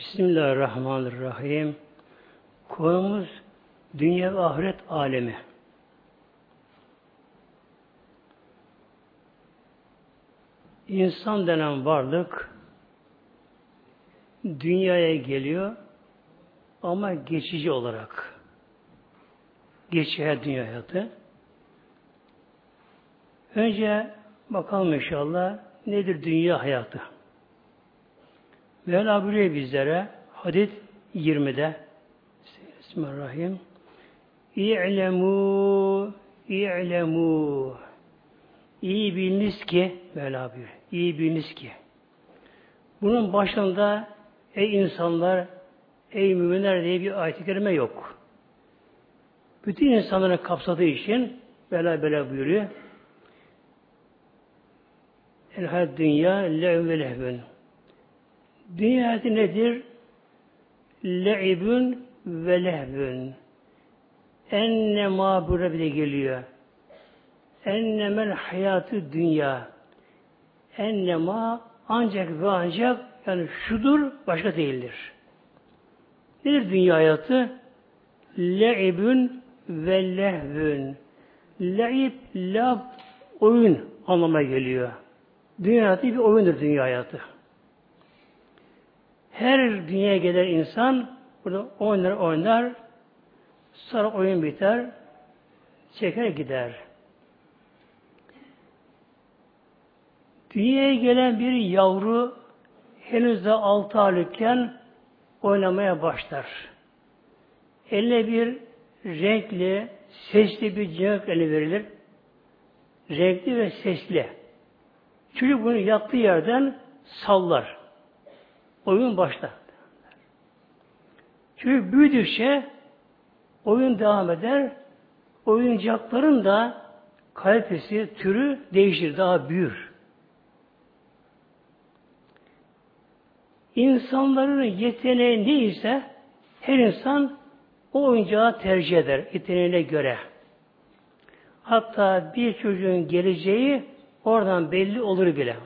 Bismillahirrahmanirrahim. Konumuz dünya ve ahiret alemi. İnsan denen varlık dünyaya geliyor ama geçici olarak. Geçiyor dünya hayatı. Önce bakalım inşallah nedir dünya hayatı? Mevla buyuruyor bizlere hadis 20'de Bismillahirrahmanirrahim İ'lemû İ'lemû İyi biliniz ki Mevla buyuruyor. İyi biliniz ki bunun başında ey insanlar ey müminler diye bir ayet-i kerime yok. Bütün insanları kapsadığı için Mevla böyle buyuruyor. El hayat dünya lev ve lehvün. Dünya hayatı nedir? Le'ibün ve lehvün. Enne ma burada bile geliyor. Ennemel hayatı dünya. Ennema ancak ve ancak yani şudur başka değildir. Nedir dünya hayatı? Le'ibün ve lehvün. Le'ib, lab, oyun anlamına geliyor. Dünya hayatı bir oyundur dünya hayatı. Her dünyaya gelen insan burada oynar oynar sonra oyun biter çeker gider. Dünyaya gelen bir yavru henüz de altı aylıkken oynamaya başlar. Eline bir renkli, sesli bir cevap eli verilir. Renkli ve sesli. Çocuk bunu yattığı yerden sallar. Oyun başlar. Çocuk büyüdükçe oyun devam eder. Oyuncakların da kalitesi, türü değişir, daha büyür. İnsanların yeteneği neyse her insan o oyuncağı tercih eder yeteneğine göre. Hatta bir çocuğun geleceği oradan belli olur bile.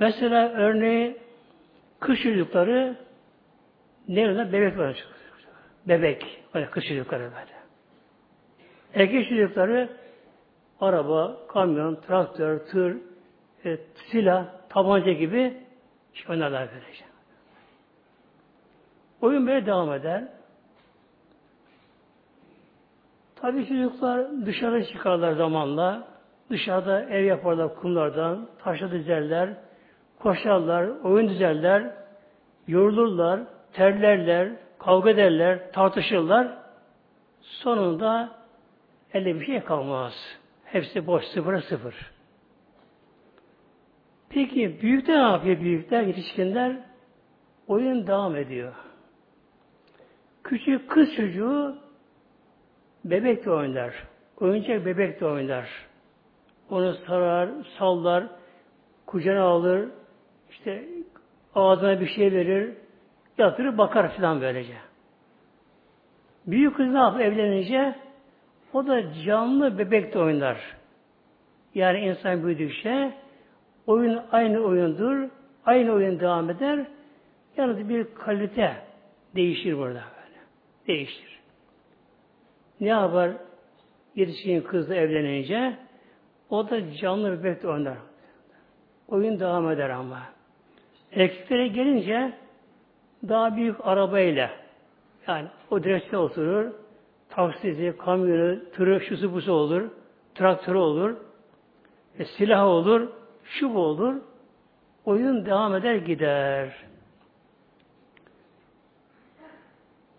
Mesela örneği kış çocukları nerede bebek var. Bebek. Öyle kış çocukları böyle. Erkek çocukları araba, kamyon, traktör, tır, e, silah, tabanca gibi şey oynarlar böylece. Oyun böyle devam eder. Tabii çocuklar dışarı çıkarlar zamanla. Dışarıda ev yaparlar kumlardan, taşla dizerler, koşarlar, oyun düzerler, yorulurlar, terlerler, kavga ederler, tartışırlar. Sonunda elde bir şey kalmaz. Hepsi boş, sıfıra sıfır. Peki büyükler ne yapıyor büyükler, yetişkinler? Oyun devam ediyor. Küçük kız çocuğu bebek de oynar. Oyuncak bebek de oynar. Onu sarar, sallar, kucağına alır, işte ağzına bir şey verir, yatırır bakar filan böylece. Büyük kız ne yapıyor evlenince? O da canlı bebek de oynar. Yani insan büyüdükçe oyun aynı oyundur, aynı oyun devam eder. Yalnız bir kalite değişir burada böyle. Değişir. Ne yapar? Yetişkin kızla evlenince o da canlı bebek de oynar. Oyun devam eder ama. Erkeklere gelince daha büyük arabayla yani o direksiyon oturur, taksisi, kamyonu, tırı, şusu busu olur, traktörü olur, e, silah olur, şu olur, oyun devam eder gider.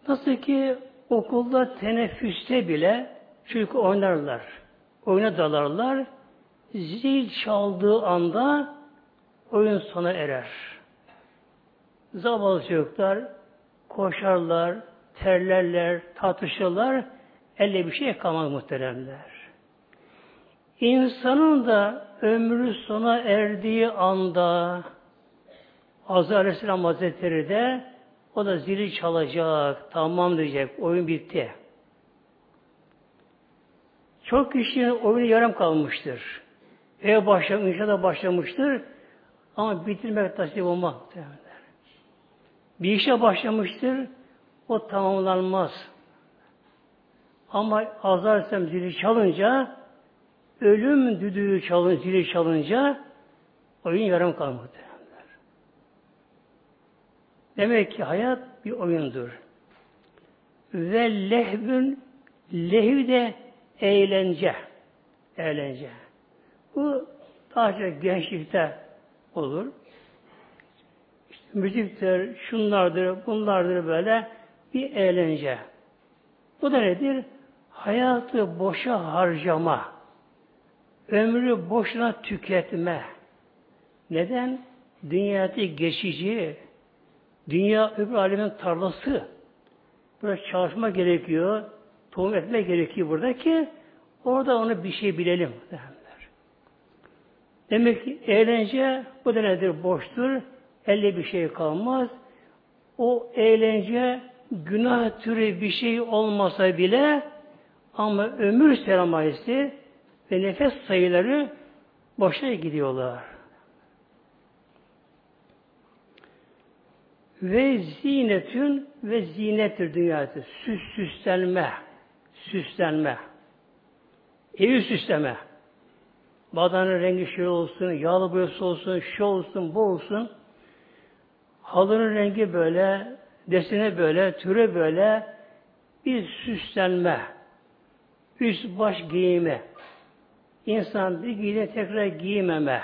Nasıl ki okulda teneffüste bile çünkü oynarlar. Oyuna dalarlar. Zil çaldığı anda oyun sona erer. Zavallı çocuklar koşarlar, terlerler, tartışırlar, elde bir şey kalmaz muhteremler. İnsanın da ömrü sona erdiği anda Azrail Aleyhisselam Hazretleri de o da zili çalacak, tamam diyecek, oyun bitti. Çok kişinin oyunu yarım kalmıştır. Ev başlamış, inşaata başlamıştır. Ama bitirmek nasip olmaz. Bir işe başlamıştır, o tamamlanmaz. Ama azar istem zili çalınca, ölüm düdüğü çalın, zili çalınca, oyun yarım kalmadı. Demek ki hayat bir oyundur. Ve lehbün, lehiv de eğlence. Eğlence. Bu daha çok gençlikte olur. Müziktir, şunlardır, bunlardır böyle bir eğlence. Bu da nedir? Hayatı boşa harcama. Ömrü boşuna tüketme. Neden? Dünyada geçici. Dünya öbür alemin tarlası. Burada çalışma gerekiyor. Tohum etme gerekiyor burada ki orada onu bir şey bilelim. Demek ki eğlence bu da nedir? Boştur. Elde bir şey kalmaz. O eğlence günah türü bir şey olmasa bile ama ömür sermayesi ve nefes sayıları boşa gidiyorlar. Ve zinetün ve zinettir dünyası. Süs süslenme. Süslenme. Evi süsleme. Badanın rengi şey olsun, yağlı boyası olsun, şu olsun, bu olsun. Halının rengi böyle, desene böyle, türe böyle bir süslenme. Üst baş giyimi. İnsan bir giyine tekrar giymeme.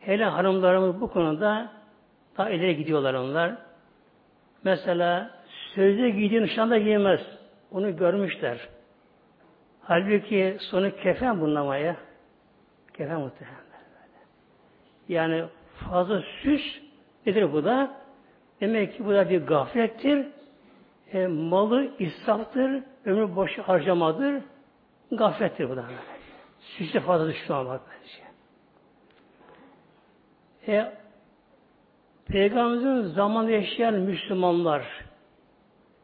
Hele hanımlarımız bu konuda daha ileri gidiyorlar onlar. Mesela sözde giydiği nişanda giymez. Onu görmüşler. Halbuki sonu kefen bunlamaya. Kefen muhtemelen. Yani fazla süs nedir bu da? Demek ki bu da bir gaflettir. E, malı israftır. Ömrü boş harcamadır. Gaflettir bu da. Süsle fazla düşmanmak bence. E, Peygamberimizin zamanında yaşayan Müslümanlar,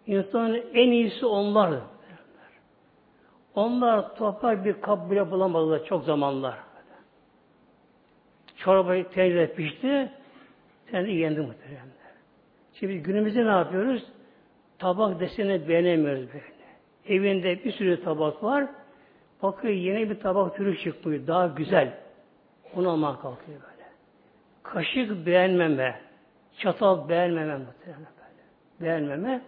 insanın en iyisi onlar. Onlar toprak bir kap bile bulamadılar çok zamanlar. Çorbayı tencerede pişti, tencerede yendi muhtemelen. Şimdi günümüzde ne yapıyoruz? Tabak deseni beğenemiyoruz böyle. Evinde bir sürü tabak var. Bakıyor yeni bir tabak türü çıkmıyor. Daha güzel. Onu almaya kalkıyor böyle. Kaşık beğenmeme. Çatal beğenmeme muhtemelen böyle. Beğenmeme.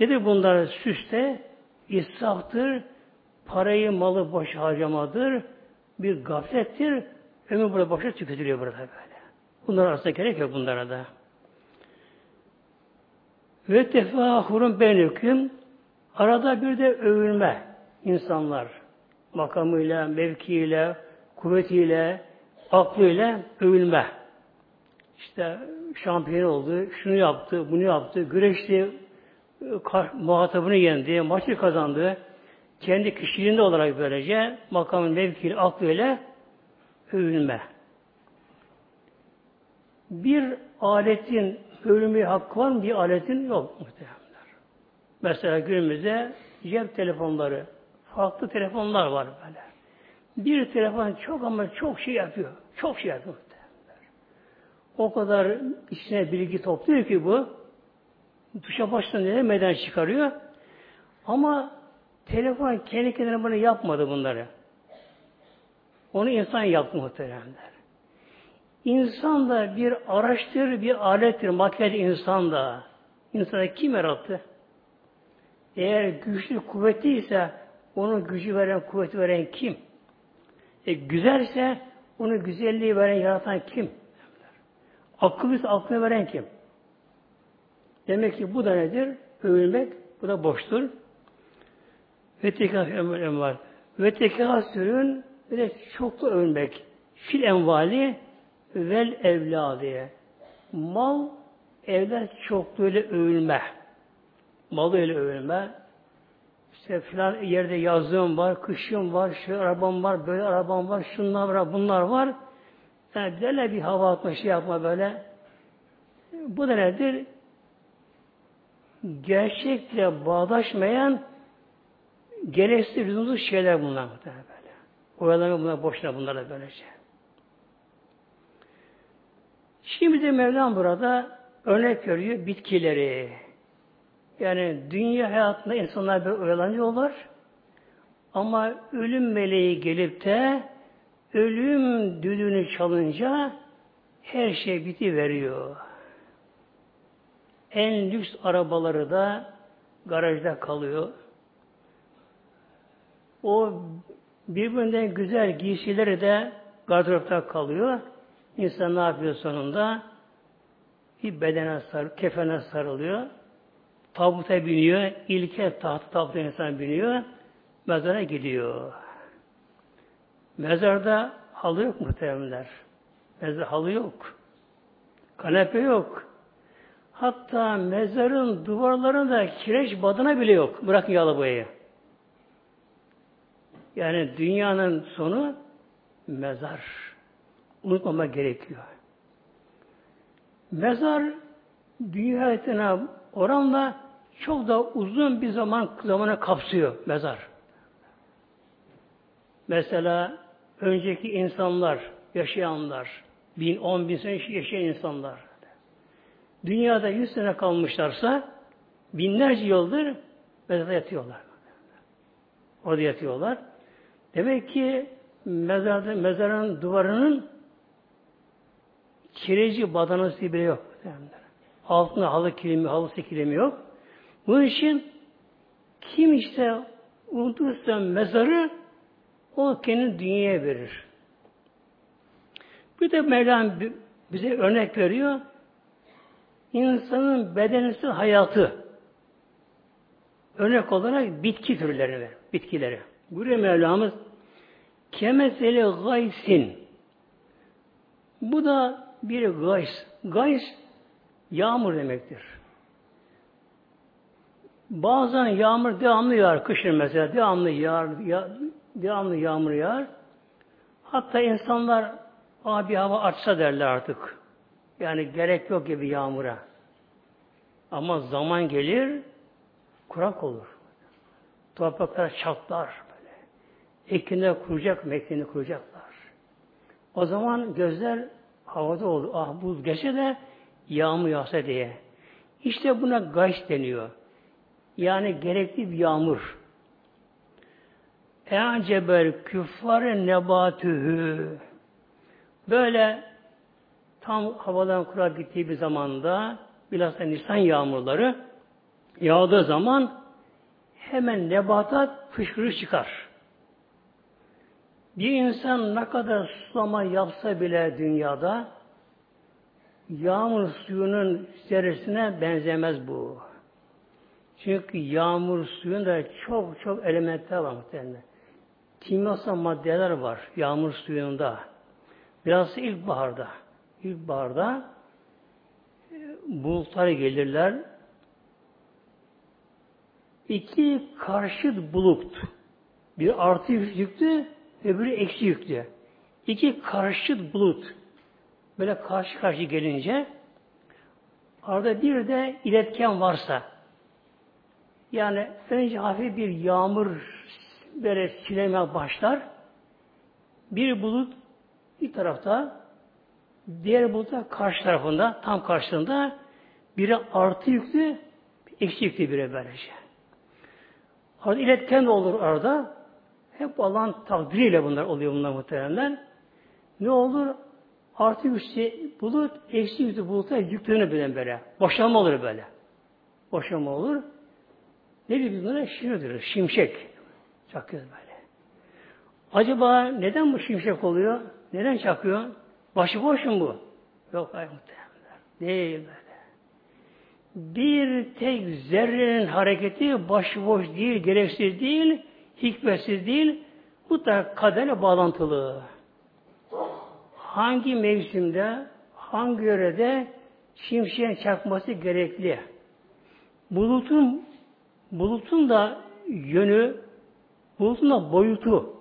Nedir bunlar süste? İsraftır. Parayı, malı boş harcamadır. Bir gaflettir. Ömür burada boşa tüketiliyor burada böyle. Bunlar arasında gerek yok bunlara da. Ve tefahurun benüküm arada bir de övülme insanlar makamıyla, mevkiyle, kuvvetiyle, aklıyla övülme. İşte şampiyon oldu, şunu yaptı, bunu yaptı, güreşti, muhatabını yendi, maçı kazandı. Kendi kişiliğinde olarak böylece makamın mevkiyle, aklıyla övülme. Bir aletin övülmeye hakkı var mı? Bir aletin yok muhtemelen. Mesela günümüzde cep telefonları, farklı telefonlar var böyle. Bir telefon çok ama çok şey yapıyor. Çok şey yapıyor. O kadar içine bilgi topluyor ki bu. Tuşa baştan neler meden çıkarıyor. Ama telefon kendi kendine bunu yapmadı bunları. Onu insan yaptı muhtemelenler. İnsan da bir araçtır, bir alettir, maket insan da. İnsanı kim yarattı? Eğer güçlü, kuvvetliyse onun gücü veren, kuvveti veren kim? E, güzelse onu güzelliği veren, yaratan kim? Akıllıysa aklını veren kim? Demek ki bu da nedir? Övülmek, bu da boştur. Ve tekrar var. Ve tekrar sürün bir de çoklu övülmek. Fil envali vel evladiye. Mal, evler çokluğuyla övülme. Malı öyle övülme. İşte filan yerde yazdığım var, kışım var, şu arabam var, böyle arabam var, şunlar var, bunlar var. Yani böyle bir hava atma, şey yapma böyle. Bu da nedir? Gerçekle bağdaşmayan gereksiz lüzumsuz şeyler bunlar böyle. Oyalama bunlar boşuna bunlar da böylece. Şimdi de Mevlam burada örnek veriyor bitkileri. Yani dünya hayatında insanlar böyle oyalanıyorlar. Ama ölüm meleği gelip de ölüm düdüğünü çalınca her şey biti veriyor. En lüks arabaları da garajda kalıyor. O birbirinden güzel giysileri de gardıropta kalıyor. İnsan ne yapıyor sonunda? Bir bedene sar, kefene sarılıyor. Tabuta biniyor. İlke tahtı tabuta insan biniyor. Mezara gidiyor. Mezarda halı yok muhtemelenler. Mezar halı yok. Kanepe yok. Hatta mezarın duvarlarında kireç badına bile yok. Bırakın yağlı boyayı. Yani dünyanın sonu mezar. Unutmamak gerekiyor. Mezar dünya oranla çok da uzun bir zaman zamana kapsıyor mezar. Mesela önceki insanlar, yaşayanlar, bin, on bin sene yaşayan insanlar. Dünyada yüz sene kalmışlarsa binlerce yıldır mezarda yatıyorlar. Orada yatıyorlar. Demek ki mezarda, mezarın duvarının kireci badanası bile yok. Altında halı kilimi, halısı kilimi yok. Bunun için kim işte unutursa mezarı o kendi dünyaya verir. Bir de Mevlam bize örnek veriyor. İnsanın bedenisi hayatı. Örnek olarak bitki türleri ver. Bitkileri. Buraya Mevlamız kemeseli gaysin. Bu da bir gays. Gays yağmur demektir. Bazen yağmur devamlı yağar. Kışın mesela devamlı yağar, yağ, devamlı yağmur yağar. Hatta insanlar abi hava açsa derler artık. Yani gerek yok gibi yağmura. Ama zaman gelir kurak olur. Topraklar çatlar böyle. Ekinler kuracak, mektini kuracaklar. O zaman gözler havada olur. Ah buz geçe de yağmur yağsa diye. İşte buna gaş deniyor. Yani gerekli bir yağmur. E'acebel küffare nebatühü. Böyle tam havadan kurak gittiği bir zamanda bilhassa Nisan yağmurları yağdığı zaman hemen nebatat fışkırış çıkar. Bir insan ne kadar sulama yapsa bile dünyada yağmur suyunun zerresine benzemez bu. Çünkü yağmur suyunda çok çok elementler var muhtemelen. Kimyasal maddeler var yağmur suyunda. Biraz ilkbaharda. İlkbaharda e, bulutlar gelirler. İki karşıt bulut. Bir artı yüklü, öbürü eksi yüklü. İki karşıt bulut. Böyle karşı karşı gelince arada bir de iletken varsa yani önce hafif bir yağmur böyle sileme başlar. Bir bulut bir tarafta diğer bulutlar karşı tarafında tam karşısında biri artı yüklü eksi yüklü biri böylece. Arada iletken de olur arada. Hep Allah'ın takdiriyle bunlar oluyor bunlar muhteremler. Ne olur? Artı yüklü bulut, eksi yüklü bulutlar yüklüğünü bilen böyle. Boşalma olur böyle. Boşalma olur. Ne diyor bunlara? Şimşek Şimşek. Çakıyor böyle. Acaba neden bu şimşek oluyor? Neden çakıyor? Başıboş mu bu? Yok hayır muhtemelen. Değil böyle. Bir tek zerrenin hareketi başıboş değil, gereksiz değil, hikmetsiz değil, da kaderle bağlantılı. Hangi mevsimde, hangi yörede şimşeğin çakması gerekli? Bulutun bulutun da yönü, bulutun da boyutu,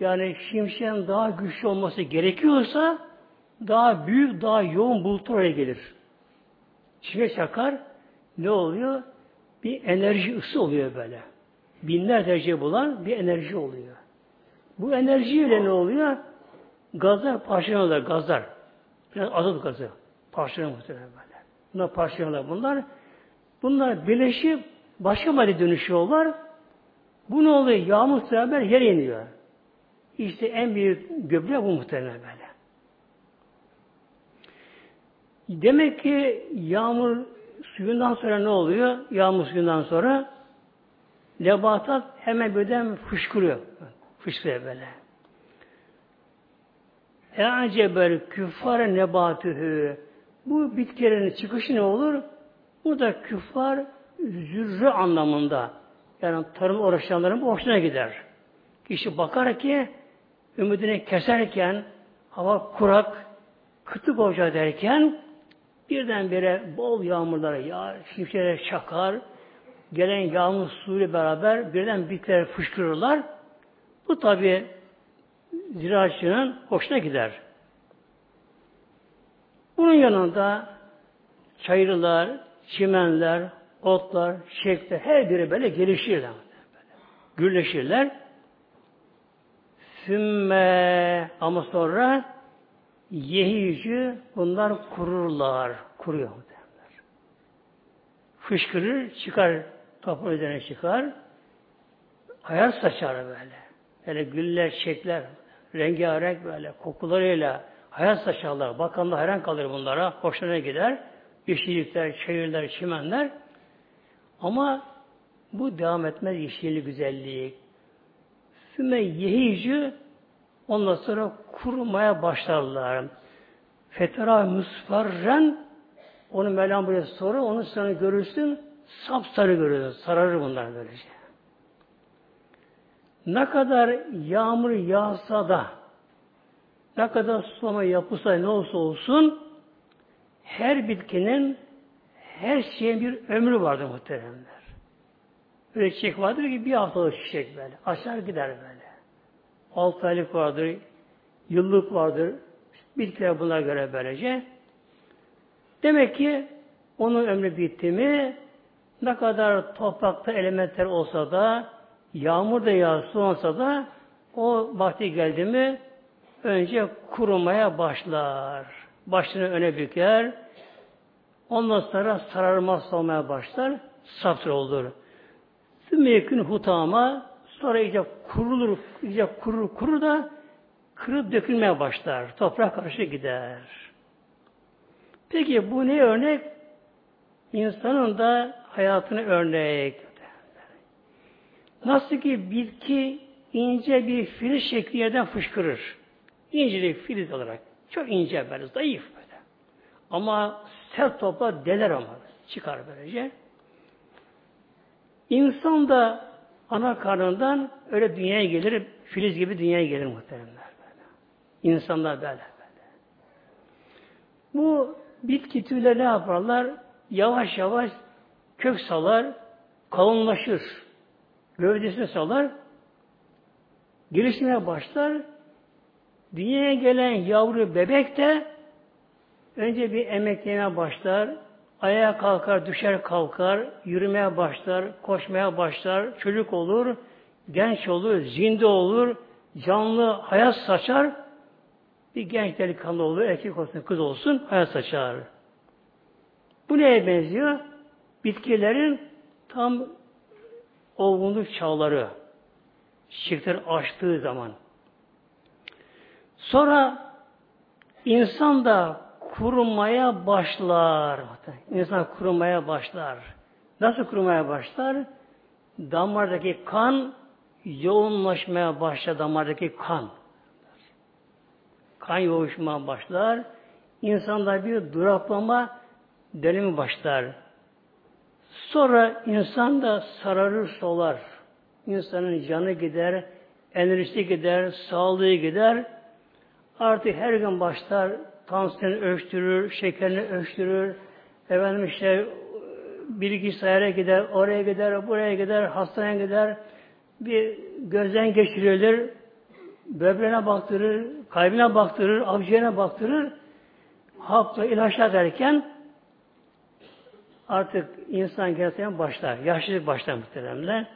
yani şimşeğin daha güçlü olması gerekiyorsa daha büyük, daha yoğun bulut oraya gelir. Şimşek çakar, ne oluyor? Bir enerji ısı oluyor böyle. Binler derece bulan bir enerji oluyor. Bu enerjiyle ne oluyor? Gazlar parçalanıyorlar, gazlar. Biraz azot gazı. Parçalanıyor muhtemelen böyle. Bunlar parçalanır bunlar. Bunlar birleşip başka madde dönüşüyorlar. Bu ne oluyor? Yağmur beraber yere iniyor. İşte en büyük göbeği bu muhtemelen böyle. Demek ki yağmur suyundan sonra ne oluyor? Yağmur suyundan sonra nebatat hemen birden fışkırıyor. Fışkırıyor böyle. E'acebel küffare nebatühü bu bitkilerin çıkışı ne olur? Burada küffar zürrü anlamında yani tarım uğraşanların hoşuna gider. Kişi bakar ki ümidini keserken hava kurak, kıtlık olacak derken birdenbire bol yağmurlara yağar, şimşekler çakar, gelen yağmur suyuyla beraber birden bitkiler fışkırırlar. Bu tabi ziraatçının hoşuna gider. Bunun yanında çayırlar, çimenler, otlar, çiçekler her biri böyle gelişirler. Gürleşirler. Sümme ama sonra yehicü bunlar kururlar. Kuruyor. Derler. Fışkırır, çıkar, toprağın üzerine çıkar. Hayat saçar böyle. Böyle güller, çiçekler, rengarenk böyle kokularıyla hayat saçarlar. Bakan da hayran kalır bunlara. Hoşlarına gider. Yeşillikler, çayırlar, çimenler. Ama bu devam etmez yeşillik, güzellik. Sümme yehicü ondan sonra kurumaya başlarlar. Fetera musfarren onu Mevlam buraya soru, onu sonra görürsün, sapsarı görürsün, sararır bunlar böylece. Ne kadar yağmur yağsa da, ne kadar sulama yapılsa ne olsa olsun, her bitkinin, her şeyin bir ömrü vardır muhteremler. Böyle çiçek vardır ki bir haftalık çiçek böyle. Aşağı gider böyle. Altı aylık vardır, yıllık vardır. Bitkiler buna göre böylece. Demek ki onun ömrü bitti mi ne kadar toprakta elementler olsa da yağmur da yağ olsa da o vakti geldi mi önce kurumaya başlar. Başını öne büker. Ondan sonra sararmaz olmaya başlar. Sapsır olur. Sümmeyekün hutama sonra iyice kurulur, iyice kurur, kurur da kırıp dökülmeye başlar. Toprak karşı gider. Peki bu ne örnek? İnsanın da hayatını örnek. Nasıl ki bitki ince bir filiz şekli yerden fışkırır. İnce bir filiz olarak. Çok ince böyle, zayıf böyle. Ama sert topla deler ama. Çıkar böylece. İnsan da ana karnından öyle dünyaya gelir, filiz gibi dünyaya gelir muhteremler. Böyle. İnsanlar böyle böyle. Bu bitki türleri ne yaparlar? Yavaş yavaş kök salar, kalınlaşır. Gövdesini salar, gelişmeye başlar. Dünyaya gelen yavru bebek de önce bir emeklemeye başlar, ayağa kalkar, düşer kalkar, yürümeye başlar, koşmaya başlar, çocuk olur, genç olur, zinde olur, canlı hayat saçar, bir genç delikanlı olur, erkek olsun, kız olsun, hayat saçar. Bu neye benziyor? Bitkilerin tam olgunluk çağları. Çiçekler açtığı zaman. Sonra insan da kurumaya başlar. İnsan kurumaya başlar. Nasıl kurumaya başlar? Damardaki kan yoğunlaşmaya başlar damardaki kan. Kan yoğuşmaya başlar. İnsanda bir duraklama dönemi başlar. Sonra insan da sararır solar. İnsanın canı gider, enerjisi gider, sağlığı gider. Artık her gün başlar tansiyonu ölçtürür, şekerini ölçtürür. Efendim işte bilgisayara gider, oraya gider, buraya gider, hastaneye gider. Bir gözden geçirilir, böbreğine baktırır, kalbine baktırır, akciğerine baktırır. Hapla ilaçlar derken artık insan gerçekten başlar. Yaşlılık başlar muhteremler.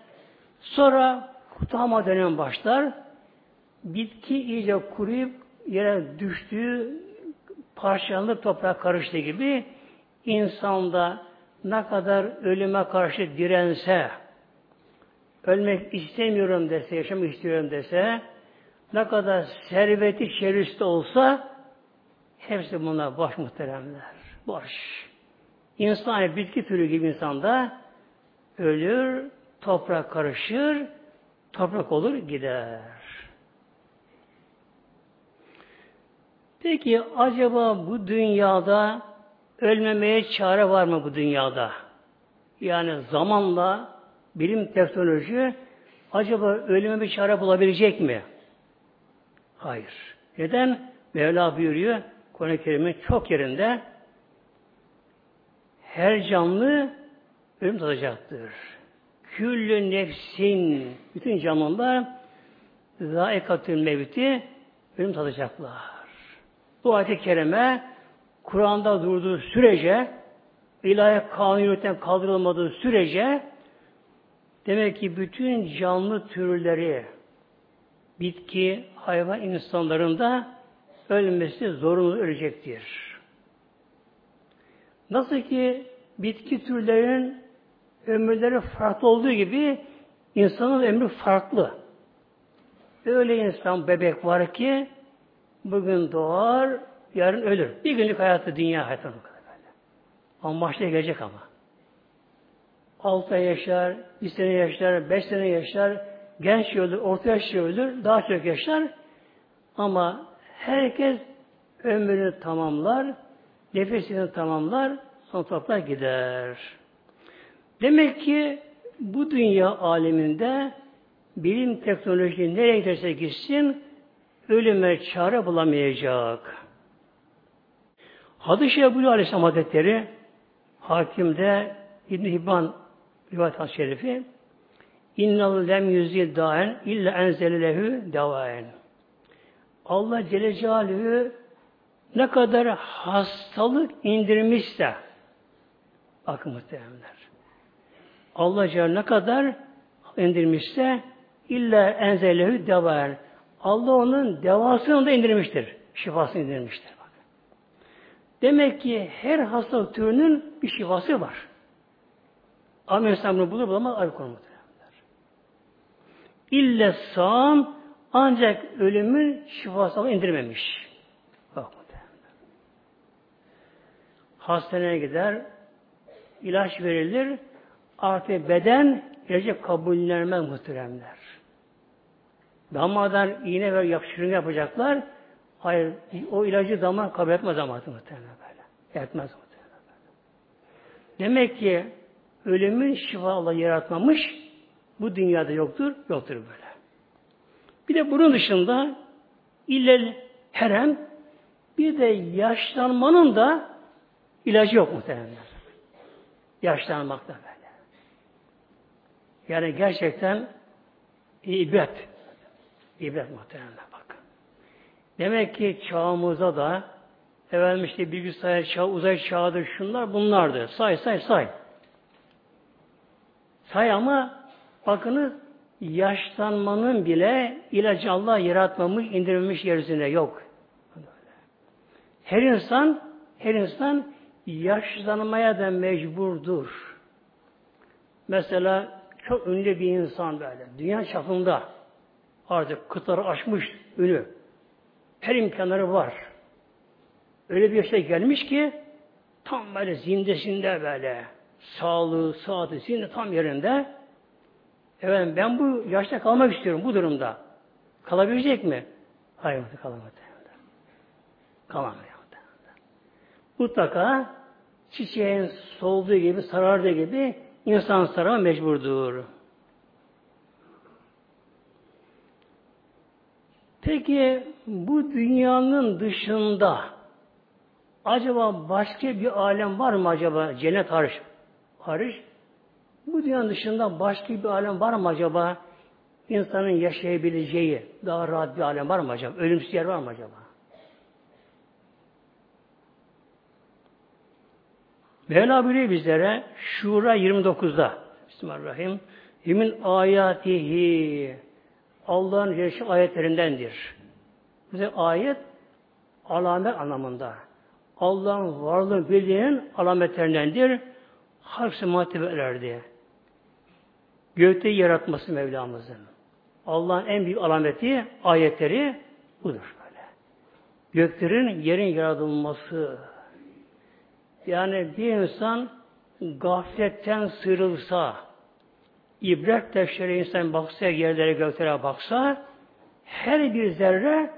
Sonra kutama dönem başlar. Bitki iyice kuruyup yere düştüğü parçalanıp toprak karıştığı gibi insanda ne kadar ölüme karşı dirense, ölmek istemiyorum dese, yaşamak istiyorum dese, ne kadar serveti çevresi olsa, hepsi buna baş muhteremler. Baş. İnsan bitki türü gibi insanda ölür, toprak karışır, toprak olur gider. Peki acaba bu dünyada ölmemeye çare var mı bu dünyada? Yani zamanla bilim teknoloji acaba ölüme bir çare bulabilecek mi? Hayır. Neden? Mevla buyuruyor Kur'an-ı Kerim'in çok yerinde her canlı ölüm tadacaktır. Küllü nefsin bütün canlılar zaikatül mevti ölüm tadacaklar. Bu ayet-i kerime Kur'an'da durduğu sürece ilahi kanuniyetten kaldırılmadığı sürece demek ki bütün canlı türleri bitki, hayvan insanlarında ölmesi zorunlu ölecektir. Nasıl ki bitki türlerinin ömürleri farklı olduğu gibi insanın ömrü farklı. Öyle insan bebek var ki bugün doğar, yarın ölür. Bir günlük hayatı dünya hayatı bu kadar böyle. Ama başta gelecek ama. Altı ay yaşar, bir sene yaşar, beş sene yaşar, genç ölür, orta yaşta ölür, daha çok yaşar. Ama herkes ömrünü tamamlar, nefesini tamamlar, son toplar gider. Demek ki bu dünya aleminde bilim teknoloji nereye giderse gitsin ölüme çare bulamayacak. Hadis-i Ebu Aleyhisselam Hazretleri Hakim'de İbn Hibban rivayet hadis şerifi İnnal lem yüzil daen illa enzelelehu devaen. Allah Celle Celaluhu ne kadar hastalık indirmişse bakın muhteremler. Allah Celle ne kadar indirmişse illa enzelehu devaen. Allah onun devasını da indirmiştir. Şifasını indirmiştir. Bak. Demek ki her hastalık türünün bir şifası var. Ama insan bunu bulur bulamaz ayrı konu İlle sağım ancak ölümün şifasını indirmemiş. Bak Hastaneye gider, ilaç verilir, artık beden ilacı kabullenmez muhteremler. Damardan iğne ve yapıştırma yapacaklar. Hayır, o ilacı damar kabul etmez ama muhtemelen böyle. Etmez muhtemelen böyle. Demek ki ölümün şifa Allah yaratmamış, bu dünyada yoktur, yoktur böyle. Bir de bunun dışında illel herem bir de yaşlanmanın da ilacı yok muhtemelen. Yaşlanmakta böyle. Yani gerçekten ibret. İbret muhtemelen bak. Demek ki çağımıza da efendim işte bilgisayar çağı, uzay çağıdır, şunlar bunlardır. Say say say. Say ama bakınız yaşlanmanın bile ilacı Allah yaratmamış, indirmemiş yeryüzünde yok. Her insan her insan yaşlanmaya da mecburdur. Mesela çok ünlü bir insan böyle. Dünya çapında artık kıtları aşmış ünü. Her imkanları var. Öyle bir yaşta gelmiş ki tam böyle zindesinde böyle sağlığı, saati, zinde tam yerinde. Evet ben bu yaşta kalmak istiyorum bu durumda. Kalabilecek mi? Hayır kalamaz. Kalamıyor. Mutlaka çiçeğin solduğu gibi, sarardığı gibi insan sarama mecburdur. Peki bu dünyanın dışında acaba başka bir alem var mı acaba? Cennet hariç. Hariç. Bu dünyanın dışında başka bir alem var mı acaba? İnsanın yaşayabileceği daha rahat bir alem var mı acaba? Ölümsüz yer var mı acaba? Mevla buyuruyor bizlere Şura 29'da Bismillahirrahmanirrahim. Yemin ayatihi Allah'ın yaşlı ayetlerindendir. Bize ayet alamet anlamında. Allah'ın varlığı bildiğinin alametlerindendir. Harf-ı muhatebelerdi. Gökte yaratması Mevlamızın. Allah'ın en büyük alameti, ayetleri budur böyle. Göklerin yerin yaratılması. Yani bir insan gafletten sıyrılsa, ibret defteri insan baksa, yerlere göklere baksa, her bir zerre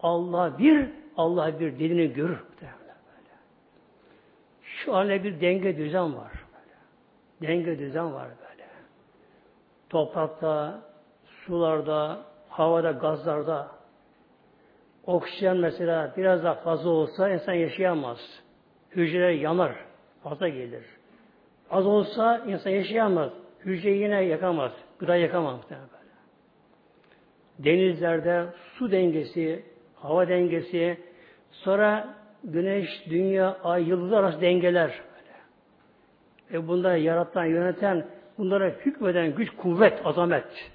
Allah bir, Allah bir dediğini görür. Şu an bir denge düzen var. Böyle. Denge düzen var böyle. Toprakta, sularda, havada, gazlarda oksijen mesela biraz daha fazla olsa insan yaşayamaz. Hücreler yanar, fazla gelir. Az olsa insan yaşayamaz. Hücre yine yakamaz. Gıda yakamaz. Denizlerde su dengesi, hava dengesi, sonra güneş, dünya, ay, yıldızlar arası dengeler. Böyle. E bunları yaratan, yöneten, bunlara hükmeden güç, kuvvet, azamet.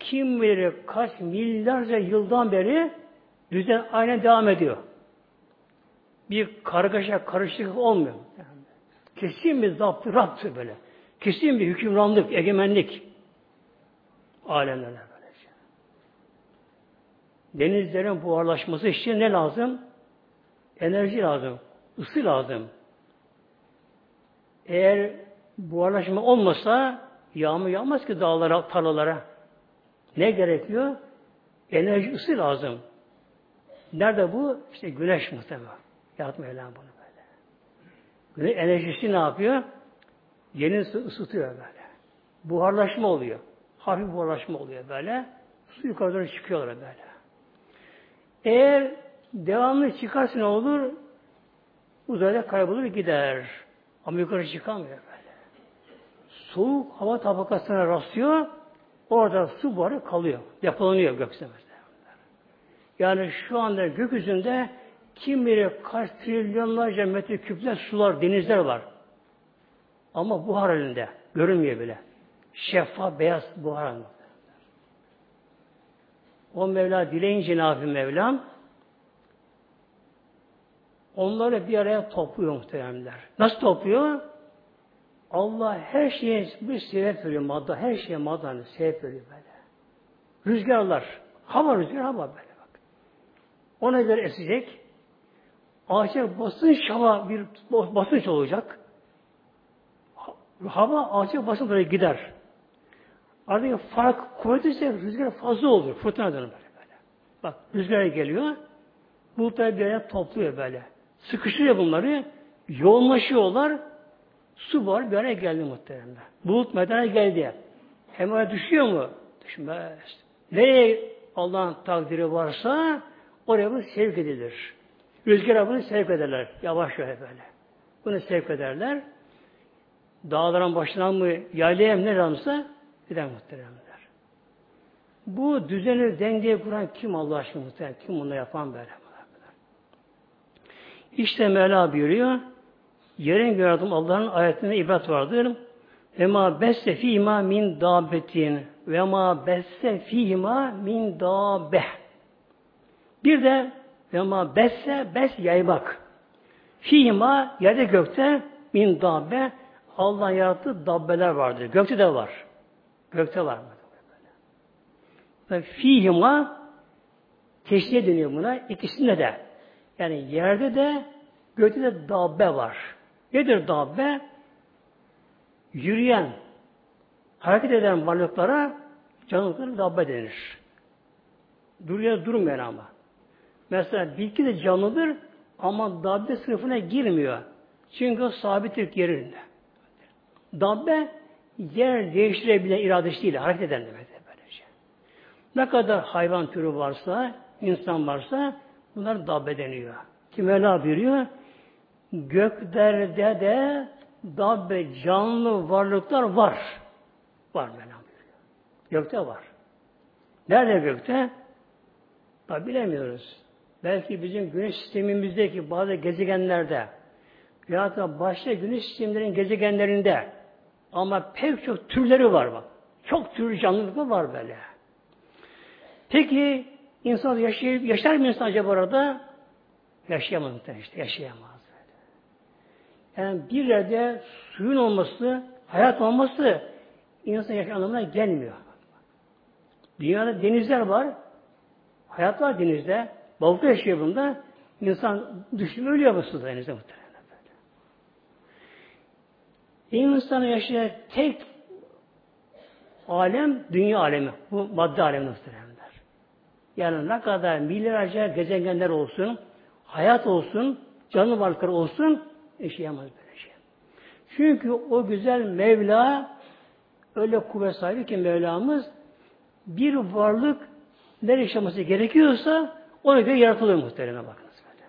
Kim bilir kaç milyarca yıldan beri düzen aynen devam ediyor. Bir kargaşa, karışıklık olmuyor. Kesin bir zaptı, raptı böyle. Kesin bir hükümranlık, egemenlik. Alemlerle böylece. Denizlerin buharlaşması için ne lazım? Enerji lazım. ısı lazım. Eğer buharlaşma olmasa yağmur yağmaz ki dağlara, tarlalara. Ne gerekiyor? Enerji, ısı lazım. Nerede bu? İşte güneş muhtemelen. Yaratma Mevlam bunu böyle. Güneş enerjisi ne yapıyor? Yeni ısıtıyor böyle. Buharlaşma oluyor. Hafif buharlaşma oluyor böyle. Su yukarı doğru çıkıyorlar böyle. Eğer devamlı çıkarsa ne olur? Uzayda kaybolur gider. Ama yukarı çıkamıyor böyle. Soğuk hava tabakasına rastlıyor. Orada su buharı kalıyor. Depolanıyor gökyüzünde. Yani şu anda gökyüzünde kim bilir kaç trilyonlarca metre küpler sular, denizler var. Ama buhar halinde. Görünmüyor bile. Şeffaf, beyaz buhar halinde. O Mevla dileyince ne yapıyor Mevlam? Onları bir araya topluyor muhteremler. Nasıl topluyor? Allah her şeye bir sebep veriyor madde. Her şeye madde hani sebep veriyor böyle. Rüzgarlar. Hava rüzgar hava böyle bak. Ona göre esecek. Ağaçlar basınç hava bir basınç olacak. Hava ağaçlar basınç böyle gider. Aradaki fark kuvvet ise rüzgar fazla olur. Fırtına dönür böyle, böyle. Bak rüzgar geliyor. Bulutlar bir araya topluyor böyle. Sıkıştırıyor bunları. Yoğunlaşıyorlar. Su var bir araya geldi muhtemelen. Bulut medene geldi. Hemen düşüyor mu? Düşmez. Nereye Allah'ın takdiri varsa oraya bunu sevk edilir. Rüzgara bunu sevk ederler. Yavaş yavaş böyle. Bunu sevk ederler. Dağların başından mı yaylaya ne lazımsa gider muhteremler. Bu düzeni dengeye kuran kim Allah aşkına muhterem? Kim bunu yapan böyle? İşte Mevla buyuruyor. Yerin yaradım Allah'ın ayetinde ibret vardır. Ve ma besse fîmâ min dâbetin ve ma besse fîmâ min dâbe. Bir de ve ma besse bes yaymak. Fîmâ yerde gökte min dâbe Allah yarattığı dabbeler vardır. Gökte de var. Gökte var. Ve fîhima teşniye deniyor buna. İkisinde de. Yani yerde de gökte de dabbe var. Nedir dabbe? Yürüyen, hareket eden varlıklara canlıklara dabbe denir. Duruyor durmuyor ama. Mesela bitki de canlıdır ama dabbe sınıfına girmiyor. Çünkü o sabittir yerinde. Dabbe yer değiştirebilen iradesi değil, hareket eden demek böylece. Ne kadar hayvan türü varsa, insan varsa bunlar dabbe deniyor. Kim Mevla buyuruyor? Göklerde de dabbe canlı varlıklar var. Var Mevla buyuruyor. Gökte var. Nerede gökte? Tabi bilemiyoruz. Belki bizim güneş sistemimizdeki bazı gezegenlerde ya da başka güneş sistemlerinin gezegenlerinde ama pek çok türleri var bak. Çok tür canlılıklar var böyle. Peki insan yaşayıp yaşar mı insan acaba orada? Yaşayamaz işte. Yaşayamaz. Yani bir yerde suyun olması, hayat olması insan yaşam anlamına gelmiyor. Dünyada denizler var. Hayat var denizde. Balıkta yaşıyor bunda. İnsan düşüp ölüyor bu suda denizde muhtemelen. İnsanın yaşayan tek alem dünya alemi. Bu madde alemi muhteremler. Yani ne kadar milyarca gezegenler olsun, hayat olsun, canlı varlıklar olsun yaşayamaz böyle şey. Çünkü o güzel Mevla öyle kuvvet sahibi ki Mevlamız bir varlık ne yaşaması gerekiyorsa ona göre yaratılıyor muhtereme bakınız böyle.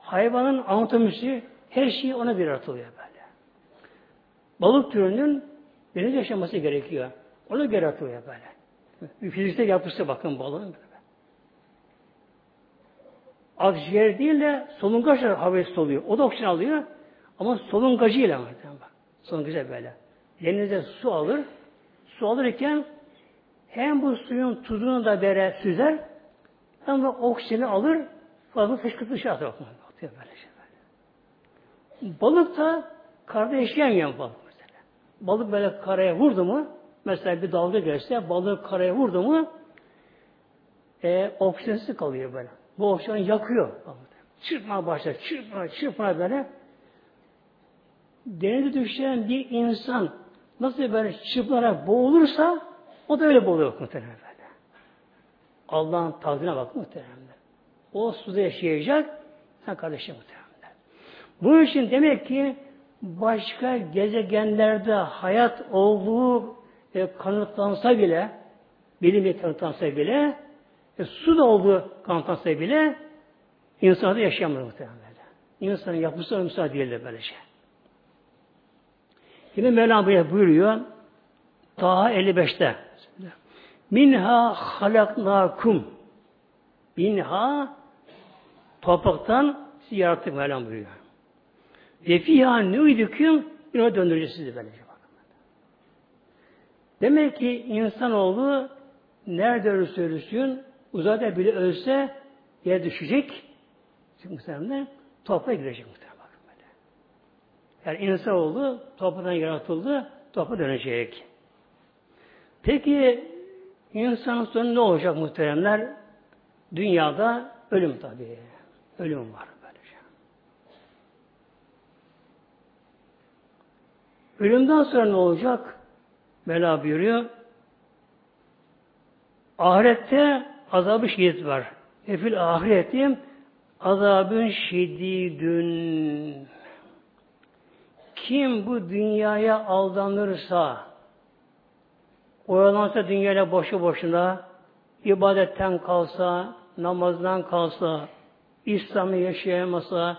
Hayvanın anatomisi her şeyi ona göre yaratılıyor böyle. Balık türünün deniz yaşaması gerekiyor. Ona göre yaratılıyor böyle. Fizikte yapısı bakın balığın böyle. Akciğer değil de solungaçla havayı soluyor. O da oksijen alıyor. Ama solungacıyla bak. Solungacı böyle. Denize su alır. Su alırken hem bu suyun tuzunu da bere süzer hem de oksijeni alır fazla fışkırtı dışarı atıyor. Atıyor böyle şey böyle. Balık da karada yaşayamayan balık mesela. Balık böyle karaya vurdu mu mesela bir dalga gelse balık karaya vurdu mu e, oksijensiz kalıyor böyle. Bu oksijen yakıyor. Çırpmaya başlar. Çırpmaya, çırpmaya böyle. Denize düşen bir insan nasıl böyle çırpınarak boğulursa o da öyle boğuluyor muhtemelen. Allah'ın takdirine bak muhtemelen. O suda yaşayacak sen kardeşim muhtemelen. Bu için demek ki başka gezegenlerde hayat olduğu e, kanıtlansa bile bilimle kanıtlansa bile e, su da olduğu kanıtlansa bile insanı yaşayamıyor muhtemelen. İnsanın yapısı müsaade değildir böyle şey. Yine Mevlam buyuruyor Taha 55'te Minha halaknakum Minha topraktan sizi yarattık Mevlam buyuruyor. Ve fiha nüydüküm yine döndüreceğiz sizi böylece. Demek ki insanoğlu nerede ölürse ölürsün uzayda bile ölse yer düşecek. Çünkü muhtemelen toprağa girecek muhtemelen. Yani insanoğlu topraktan yaratıldı, toprağa dönecek. Peki insanın sonu ne olacak muhteremler? Dünyada ölüm tabii. Ölüm var böylece. Ölümden sonra ne olacak? Mela buyuruyor. Ahirette azabı şiddet var. Efil ahiretim azabın şididün. Kim bu dünyaya aldanırsa, oyalansa dünyayla boşu boşuna, ibadetten kalsa, namazdan kalsa, İslam'ı yaşayamasa,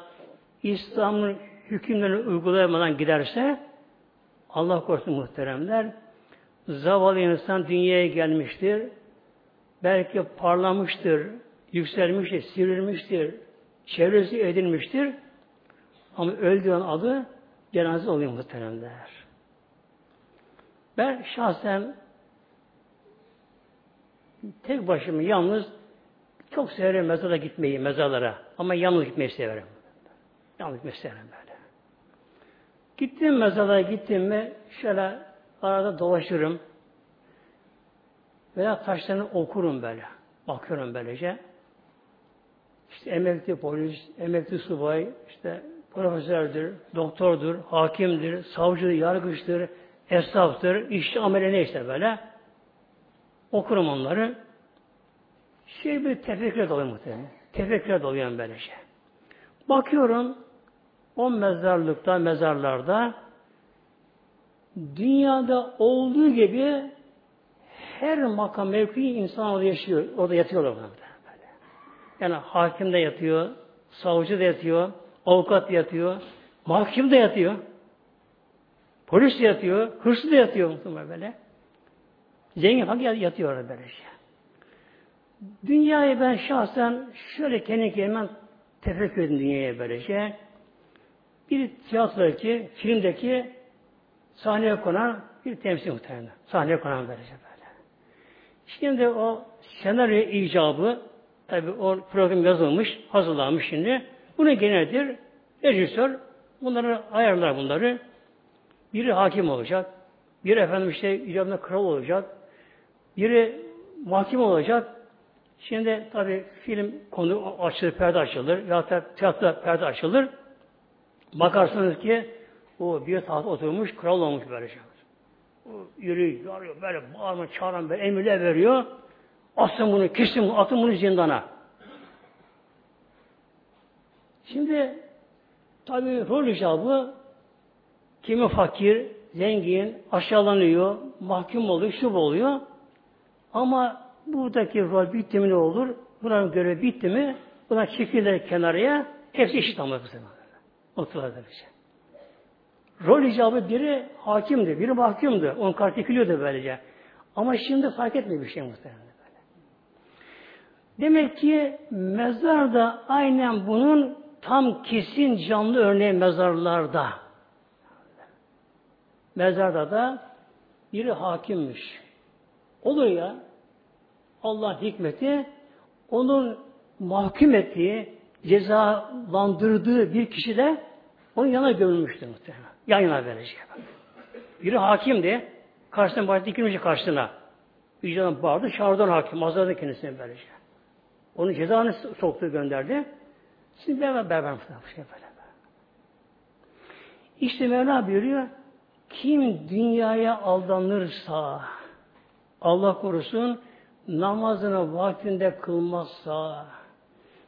İslam'ın hükümlerini uygulayamadan giderse, Allah korusun muhteremler, zavallı insan dünyaya gelmiştir. Belki parlamıştır, yükselmiştir, sivrilmiştir, çevresi edilmiştir. Ama öldüğün adı cenaze oluyor muhteremler. Ben şahsen tek başıma yalnız çok severim mezara gitmeyi, mezarlara. Ama yalnız gitmeyi severim. Yalnız gitmeyi severim böyle. Gittim mezara gittim mi şöyle arada dolaşırım. Veya taşlarını okurum böyle. Bakıyorum böylece. İşte emekli polis, emekli subay, işte profesördür, doktordur, hakimdir, savcıdır, yargıçtır, esnaftır, işçi amele neyse böyle. Okurum onları. Şey bir tefekküre doluyor muhtemelen. Tefekküre doluyorum böylece. Bakıyorum o mezarlıkta, mezarlarda dünyada olduğu gibi her makam mevki insan orada yaşıyor. Orada yatıyorlar böyle. Yani hakim de yatıyor, savcı da yatıyor, avukat da yatıyor, mahkum da yatıyor. Polis de yatıyor, hırsız da yatıyor muhtemelen böyle. Zengin fakir yatıyor orada böyle şey. Dünyayı ben şahsen şöyle kendi kendime tefekkür edin dünyaya böylece. Şey. Bir tiyatrodaki, filmdeki sahneye konan bir temsil muhtemelen. Sahneye konan böylece böyle. Şimdi o senaryo icabı Tabi o program yazılmış, hazırlanmış şimdi. Bunu genedir. Rejisör bunları ayarlar bunları. Biri hakim olacak. Biri efendim işte icabında kral olacak. Biri mahkum olacak. Şimdi tabi film konu açılır, perde açılır. Ya da tiyatro perde açılır. Bakarsınız ki o bir tahta oturmuş, kral olmuş böyle şey. O yürü, yarıyor, böyle bağırma, çağıran, böyle emirler veriyor. Asın bunu, kesin bunu, atın bunu zindana. Şimdi tabi rol icabı kimi fakir, zengin, aşağılanıyor, mahkum oluyor, şu oluyor. Ama buradaki rol bitti mi ne olur? Bunların görevi bitti mi? Buna çekilirler kenarıya. Hepsi eşit ama bu zaman. Şey. Rol icabı biri hakimdi, biri mahkumdu. On kart yıkılıyordu böylece. Ama şimdi fark etmiyor bir şey muhtemelen böyle. Demek ki mezar da aynen bunun tam kesin canlı örneği mezarlarda. Mezarda da biri hakimmiş. Olur ya Allah hikmeti onun mahkum ettiği, cezalandırdığı bir kişi de onun yanına gömülmüştür muhtemelen. Yan yana verecek. Biri hakimdi. Karşısına başladı dikilmiş karşısına. Vicdanı bağırdı. Çağırdı hakim. Azarladı kendisine böylece. Onun cezanı soktu gönderdi. Şimdi beraber beraber şey böyle. İşte Mevla buyuruyor kim dünyaya aldanırsa Allah korusun namazını vaktinde kılmazsa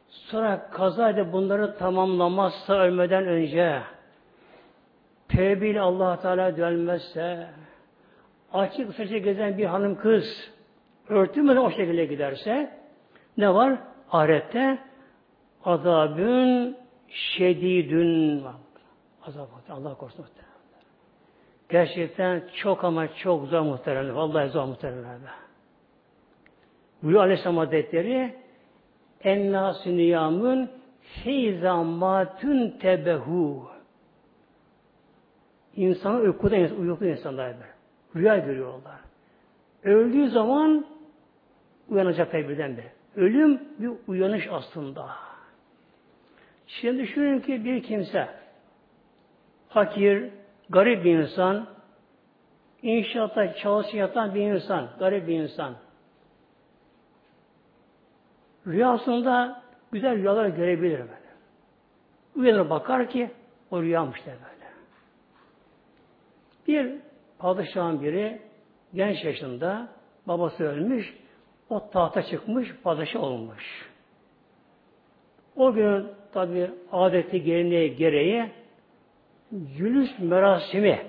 sonra kaza edip bunları tamamlamazsa ölmeden önce tevbeyle allah Teala dönmezse açık saçı gezen bir hanım kız örtülmeden o şekilde giderse ne var? Ahirette azabün şedidün azab Allah korusun Gerçekten çok ama çok zor muhteremler. Vallahi zor muhteremler. Buyuruyor Aleyhisselam Hazretleri Ennâsü niyâmün feyzâmâtün tebehu İnsanın uykuda, uykuda insanlar böyle. Rüya görüyorlar. Öldüğü zaman uyanacak birden beri. Ölüm bir uyanış aslında. Şimdi düşünün ki bir kimse fakir, garip bir insan, inşaatta çalışan bir insan, garip bir insan. Rüyasında güzel rüyalar görebilir böyle. Uyanır bakar ki o rüyamış da böyle. Bir padişahın biri genç yaşında babası ölmüş, o tahta çıkmış, padişah olmuş. O gün tabi adeti geleneği gereği Gülüş merasimi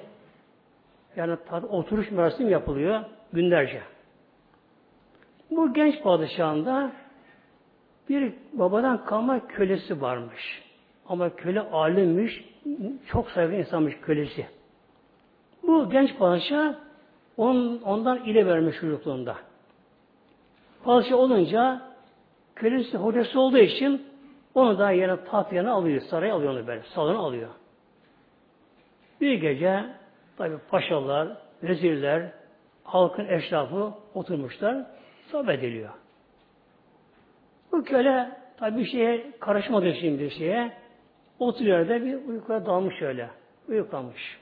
yani oturuş merasimi yapılıyor günlerce. Bu genç padişahın da bir babadan kalma kölesi varmış. Ama köle alimmiş, çok saygın insanmış kölesi. Bu genç padişah on, ondan ile vermiş çocukluğunda. Padişah olunca kölesi hocası olduğu için onu da yerine taht yerine alıyor, saraya alıyor onu böyle, salona alıyor. Bir gece tabi paşalar, vezirler, halkın eşrafı oturmuşlar, sohbet ediliyor. Bu köle tabi bir şeye karışmadığı için bir şeye oturuyor da bir uykuya dalmış öyle. Uyuklamış.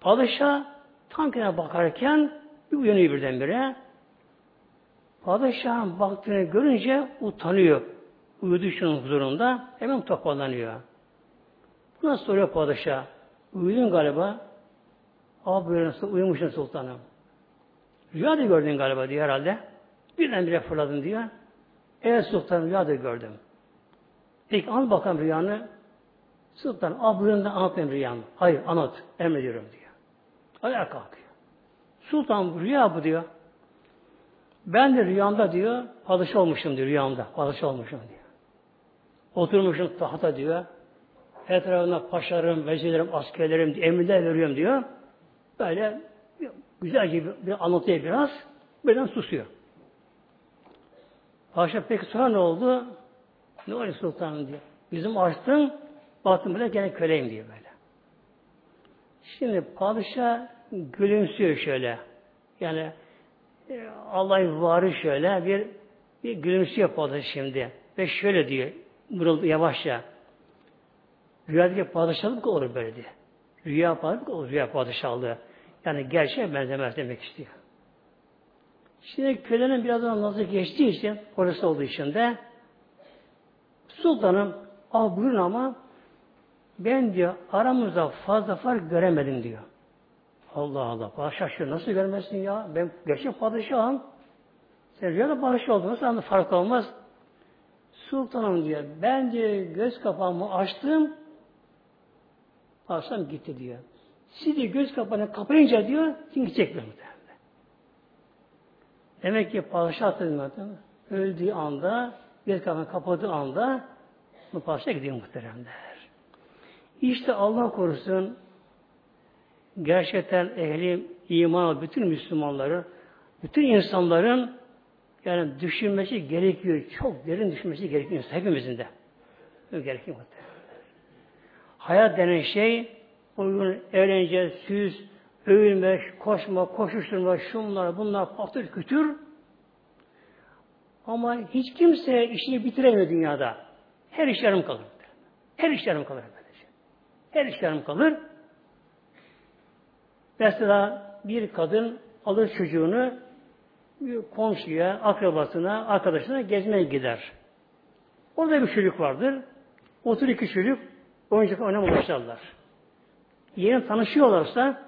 Padişah tam bakarken bir uyanıyor birdenbire. Padişahın baktığını görünce utanıyor. Uyuduğu için huzurunda hemen toparlanıyor. Buna soruyor padişah. Uyudun galiba. Abi böyle uyumuşsun sultanım. Rüya da gördün galiba diyor herhalde. Birdenbire fırladın diyor. Evet sultanım rüya da gördüm. Peki anlat bakalım rüyanı. Sultan ablayından anlatayım rüyanı. Hayır anlat. Emrediyorum diyor. Ayağa kalkıyor. Sultan rüya bu diyor. Ben de rüyamda diyor, padişah olmuşum diyor rüyamda. Padişah olmuşum diyor. Oturmuşum tahta diyor. Etrafına paşalarım, vezirlerim, askerlerim, emirler veriyorum diyor. Böyle güzelce bir, bir anlatıyor biraz. Birden susuyor. Paşa peki sonra ne oldu? Ne oldu sultanım diyor. Yüzüm açtım, baktım böyle gene köleyim diyor böyle. Şimdi padişah gülümsüyor şöyle. Yani e, Allah varı şöyle bir Bir gülümsüyor padişah şimdi. Ve şöyle diyor, mırıldı yavaşça. Rüyadaki padişahlık olur böyle diye. Rüya padişahlık olur, rüya padişahlığı. Yani gerçeğe benzemez demek istiyor. Şimdi kölenin birazdan nazı geçtiği için, polisi olduğu için de sultanım al buyurun ama ben diyor aramızda fazla fark göremedim diyor. Allah Allah. Padişah nasıl görmezsin ya? Ben gerçek padişahım. Sen rüyada padişah oldun. Nasıl fark olmaz? Sultanım diyor. Ben diyor göz kapağımı açtım. Padişahım gitti diyor. Siz de göz kapağını kapayınca diyor, kim gidecek muhtemelen. Demek ki padişah hatırlamadı. Öldüğü anda, göz kapağını kapadığı anda bu padişah gidiyor muhteremler. İşte Allah korusun gerçekten ehli iman bütün Müslümanları, bütün insanların yani düşünmesi gerekiyor. Çok derin düşünmesi gerekiyor. Hepimizin de. Gerekiyor Hayat denen şey oyun, eğlence, süs, övülme, koşma, koşuşturma, şunlar, bunlar patır kütür. Ama hiç kimse işini bitiremiyor dünyada. Her iş yarım kalır. Her iş yarım kalır. Her iş yarım kalır. Mesela bir kadın alır çocuğunu bir komşuya, akrabasına, arkadaşına gezmeye gider. Orada bir çocuk vardır. Otur iki çocuk oyuncak oynamaya başlarlar. Yeni tanışıyorlarsa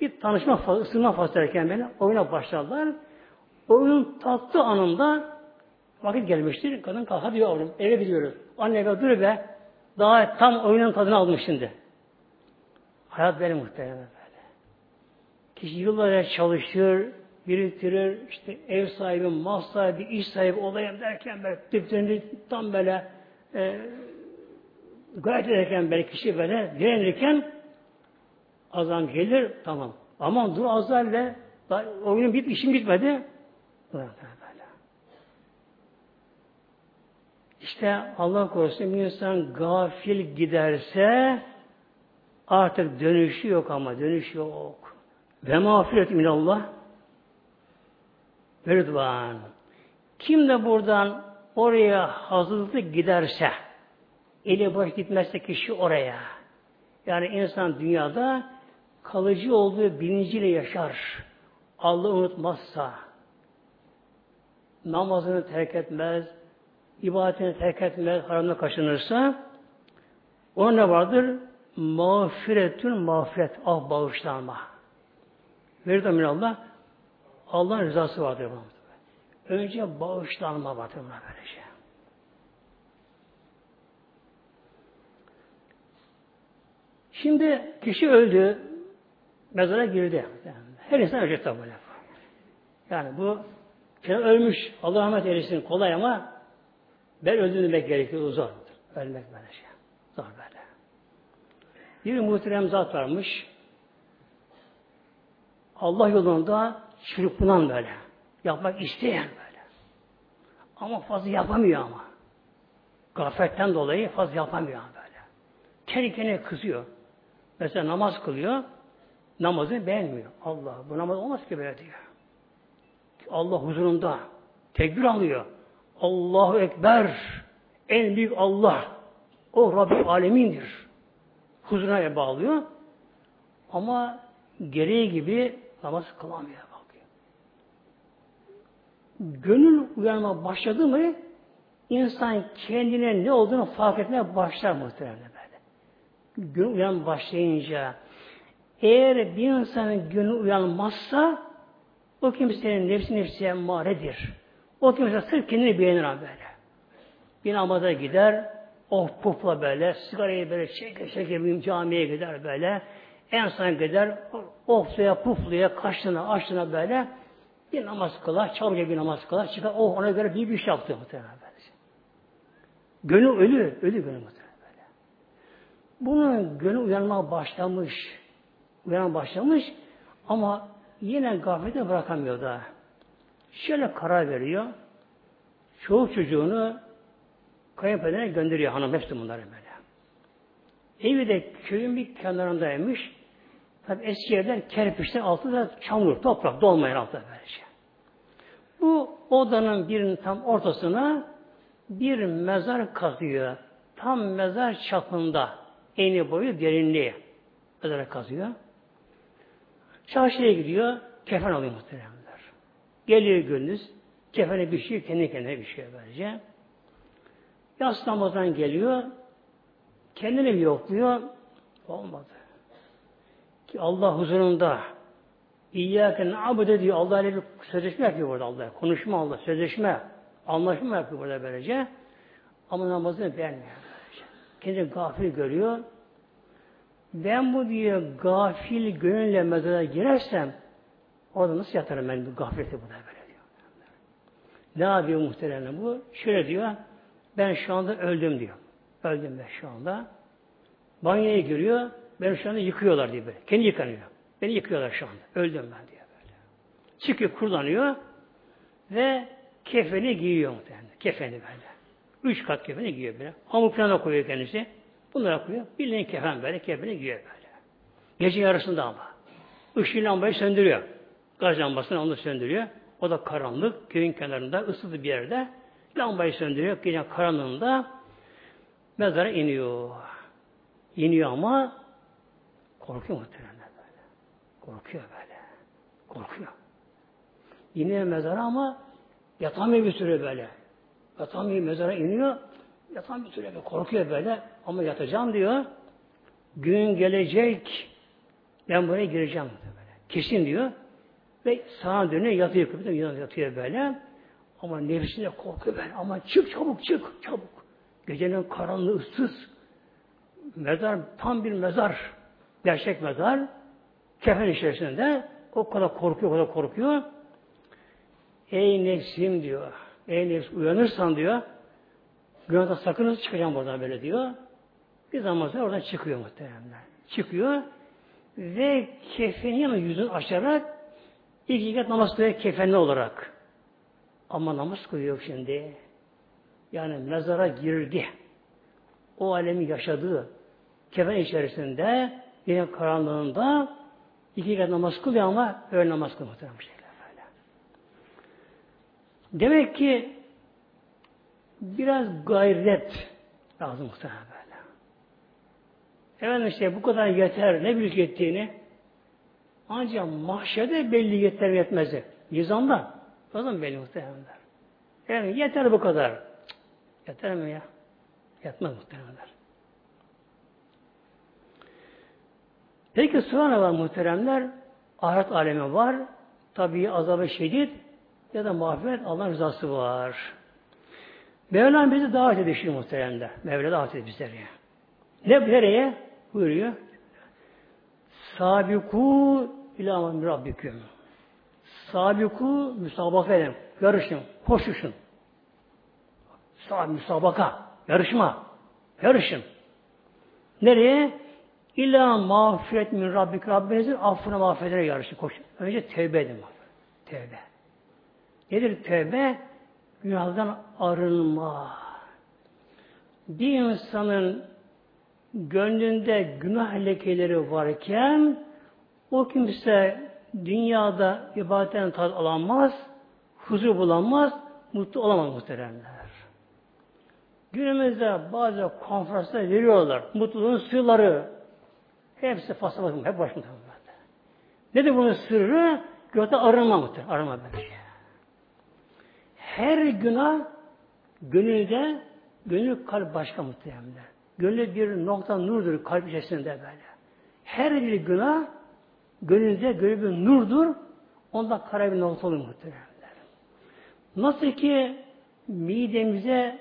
bir tanışma ısınma fazla erken böyle oyuna başlarlar. Oyunun tatlı anında vakit gelmiştir. Kadın kalkar diyor oğlum eve gidiyoruz. Anne eve dur be. Daha tam oyunun tadını almış şimdi. Hayat böyle muhtemelen böyle. Kişi yıllarca çalışır, biriktirir, işte ev sahibi, mal sahibi, iş sahibi olayım derken böyle tam böyle e, gayet ederken böyle kişi böyle direnirken azam gelir tamam. Aman dur azarla oyunun bit, işim bitmedi. İşte Allah korusun bir insan gafil giderse artık dönüşü yok ama dönüş yok. Ve mağfiret minallah ve rıdvan. Kim de buradan oraya hazırlıklı giderse eli boş gitmezse kişi oraya. Yani insan dünyada kalıcı olduğu bilinciyle yaşar. Allah'ı unutmazsa, namazını terk etmez, ibadetini terk etmez, haramda kaçınırsa, ona ne vardır? Mağfiretün mağfiret, ah bağışlanma. Verir de Allah, Allah'ın rızası vardır. Önce bağışlanma vardır buna böylece. Şimdi kişi öldü, mezara girdi. Her insan ölecek tabi böyle. Yani bu yani ölmüş, Allah rahmet eylesin kolay ama ben öldüm demek gerekiyor, zor. Ölmek böyle şey. Zor böyle. Bir muhterem zat varmış. Allah yolunda çırpınan böyle. Yapmak isteyen böyle. Ama fazla yapamıyor ama. Gafletten dolayı fazla yapamıyor böyle. Kendi kendine kızıyor. Mesela namaz kılıyor namazını beğenmiyor. Allah bu namaz olmaz ki böyle diyor. Allah huzurunda tekbir alıyor. Allahu Ekber en büyük Allah o Rabbi alemindir. Huzuruna bağlıyor. Ama gereği gibi namaz kılamıyor. Bakıyor. Gönül uyanma başladı mı insan kendine ne olduğunu fark etmeye başlar muhtemelen Gönül uyan başlayınca eğer bir insanın günü uyanmazsa o kimsenin nefsi nefsiye maredir. O kimse sırf kendini beğenir böyle. Bir namaza gider, of pufla böyle, sigarayı böyle çeke çeke bir camiye gider böyle. En son gider, ofluya pufluya, kaşına, açlığına böyle bir namaz kılar, çabuca bir namaz kılar, çıkar, oh ona göre bir bir şey yaptı muhtemelen. Gönül ölü, ölü gönül muhtemelen. Bunun gönül uyanmaya başlamış, uyan başlamış ama yine gaflete bırakamıyor da. Şöyle karar veriyor. Çoğu çocuğunu kayınpederine gönderiyor hanım. Hepsi bunları böyle. Evi de köyün bir kenarındaymış. Tabi eski evler kerpiçten altı da çamur, toprak dolmayan altı böylece. Bu odanın birinin tam ortasına bir mezar kazıyor. Tam mezar çapında. Eni boyu derinliği. Mezara kazıyor. Çarşıya gidiyor. Kefen alıyor muhteremler. Geliyor gündüz. Kefene bir şey, kendi kendine bir şey böylece. Yas namazdan geliyor. Kendini bir yokluyor. Olmadı. Ki Allah huzurunda İyyâken abude diyor. Allah ile bir sözleşme yapıyor burada Allah. Konuşma Allah, sözleşme, anlaşma yapıyor burada böylece. Ama namazını beğenmiyor. Kendini gafil görüyor. Ben bu diye gafil gönülle mezara girersem orada nasıl yatarım ben bu gafleti burada böyle diyor. Ne yapıyor muhteremle bu? Şöyle diyor. Ben şu anda öldüm diyor. Öldüm ben şu anda. Banyoya giriyor. Beni şu anda yıkıyorlar diye böyle. Kendi yıkanıyor. Beni yıkıyorlar şu anda. Öldüm ben diyor böyle. Çıkıyor, kullanıyor ve kefeni giyiyor muhtemelen. Kefeni böyle. Üç kat kefeni giyiyor böyle. Hamur falan koyuyor kendisi. Bunlara koyuyor. Bildiğin kefen böyle, kefeni giyiyor böyle. Gece yarısında ama. Işığı lambayı söndürüyor. Gaz lambasını onu söndürüyor. O da karanlık. Köyün kenarında, ısıtı bir yerde. Lambayı söndürüyor. Gece karanlığında mezara iniyor. İniyor ama korkuyor muhtemelen böyle. Korkuyor böyle. Korkuyor. İniyor mezara ama yatamıyor bir süre böyle. Yatamıyor mezara iniyor. Yatan bir böyle. Korkuyor böyle. Ama yatacağım diyor. Gün gelecek. Ben buraya gireceğim. Böyle. Kesin diyor. Ve sağa dönüyor yatıyor. Yatıyor, yatıyor böyle. Ama nefsine korkuyor böyle. Ama çık çabuk çık çabuk. Gecenin karanlığı ıssız. Mezar tam bir mezar. Gerçek mezar. Kefen içerisinde o kadar korkuyor, o kadar korkuyor. Ey nefsim diyor. Ey nefs uyanırsan diyor. Günahda sakınız çıkacağım buradan böyle diyor. Bir zaman sonra oradan çıkıyor muhteremler. Çıkıyor ve kefeni yanı yüzünü açarak iki kat namaz kılıyor kefenli olarak. Ama namaz kılıyor şimdi. Yani mezara girdi. O alemi yaşadığı kefen içerisinde yine karanlığında iki kat namaz kılıyor ama öyle namaz muhtemelen şeyler böyle. Demek ki biraz gayret lazım muhtemelen böyle. Efendim işte bu kadar yeter. Ne büyük yettiğini ancak mahşerde belli yeter yetmezi. Nizamda. O zaman belli muhtemelenler. Yani yeter bu kadar. Cık, yeter mi ya? Yetmez muhtemelenler. Peki sonra var muhteremler? Ahiret alemi var. Tabii azabı şiddet ya da mağfiret Allah'ın rızası var. Mevlam bizi davet ediyor şimdi muhteremler. Mevla davet ediyor bizleri. Ne nereye? Buyuruyor. Sabiku ila aman rabbiküm. Sabiku müsabaka edin. Yarışın. Koşuşun. Sab müsabaka. Yarışma. Yarışın. Nereye? İlla mağfiret min Rabbik Rabbinizin affına mağfiretine yarışı koşun. Önce tevbe edin. Tevbe. Nedir tevbe? Günahdan arınma. Bir insanın gönlünde günah lekeleri varken o kimse dünyada ibadetten tad alamaz, huzur bulamaz, mutlu olamaz muhteremler. Günümüzde bazı konferanslar veriyorlar. Mutluluğun sırları. Hepsi fasıl bakım. Hep başında. Nedir bunun sırrı? Gökte arınma mıdır? Arınma böyle şey. Her günah gönülde gönül kalp başka muhtemelen. Gönül bir nokta nurdur kalp içerisinde böyle. Her bir günah gönülde gönül bir nurdur. Onda kara bir nokta olur muhtemelen. Nasıl ki midemize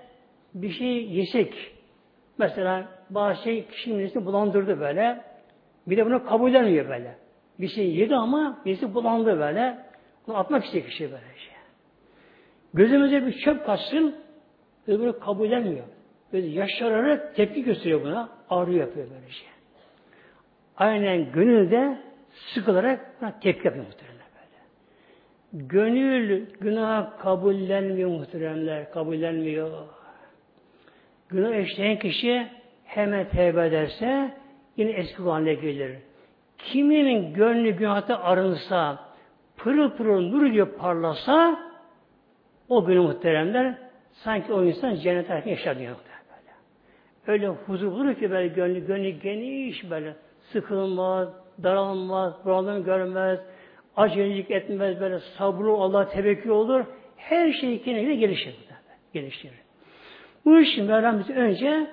bir şey yesek, mesela bazı şey kişinin midesini bulandırdı böyle, bir de bunu kabullenmiyor böyle. Bir şey yedi ama birisi bulandı böyle. Bunu atmak istiyor kişi böyle. Gözümüze bir çöp kaçsın, öbürü kabullenmiyor. Böyle yaşararak tepki gösteriyor buna. Ağrıyor yapıyor böyle şey. Aynen gönülde sıkılarak buna tepki yapıyor muhtemelen böyle. Gönül günah kabullenmiyor muhteremler. Kabullenmiyor. Günah işleyen kişi hemen tevbe ederse yine eski haline gelir. Kiminin gönlü günahta arınsa, pırıl pırıl nur gibi parlasa, O günü muhteremler sanki o insan cennet hayatını yaşar diyor böyle. Öyle huzur bulur ki böyle gönlü, gönlü geniş böyle sıkılmaz, daralmaz, buralarını görmez, acelelik etmez, böyle sabrı Allah tevekkül olur. Her şey kendine gelişir. Gelişir. Bu için Mevlam önce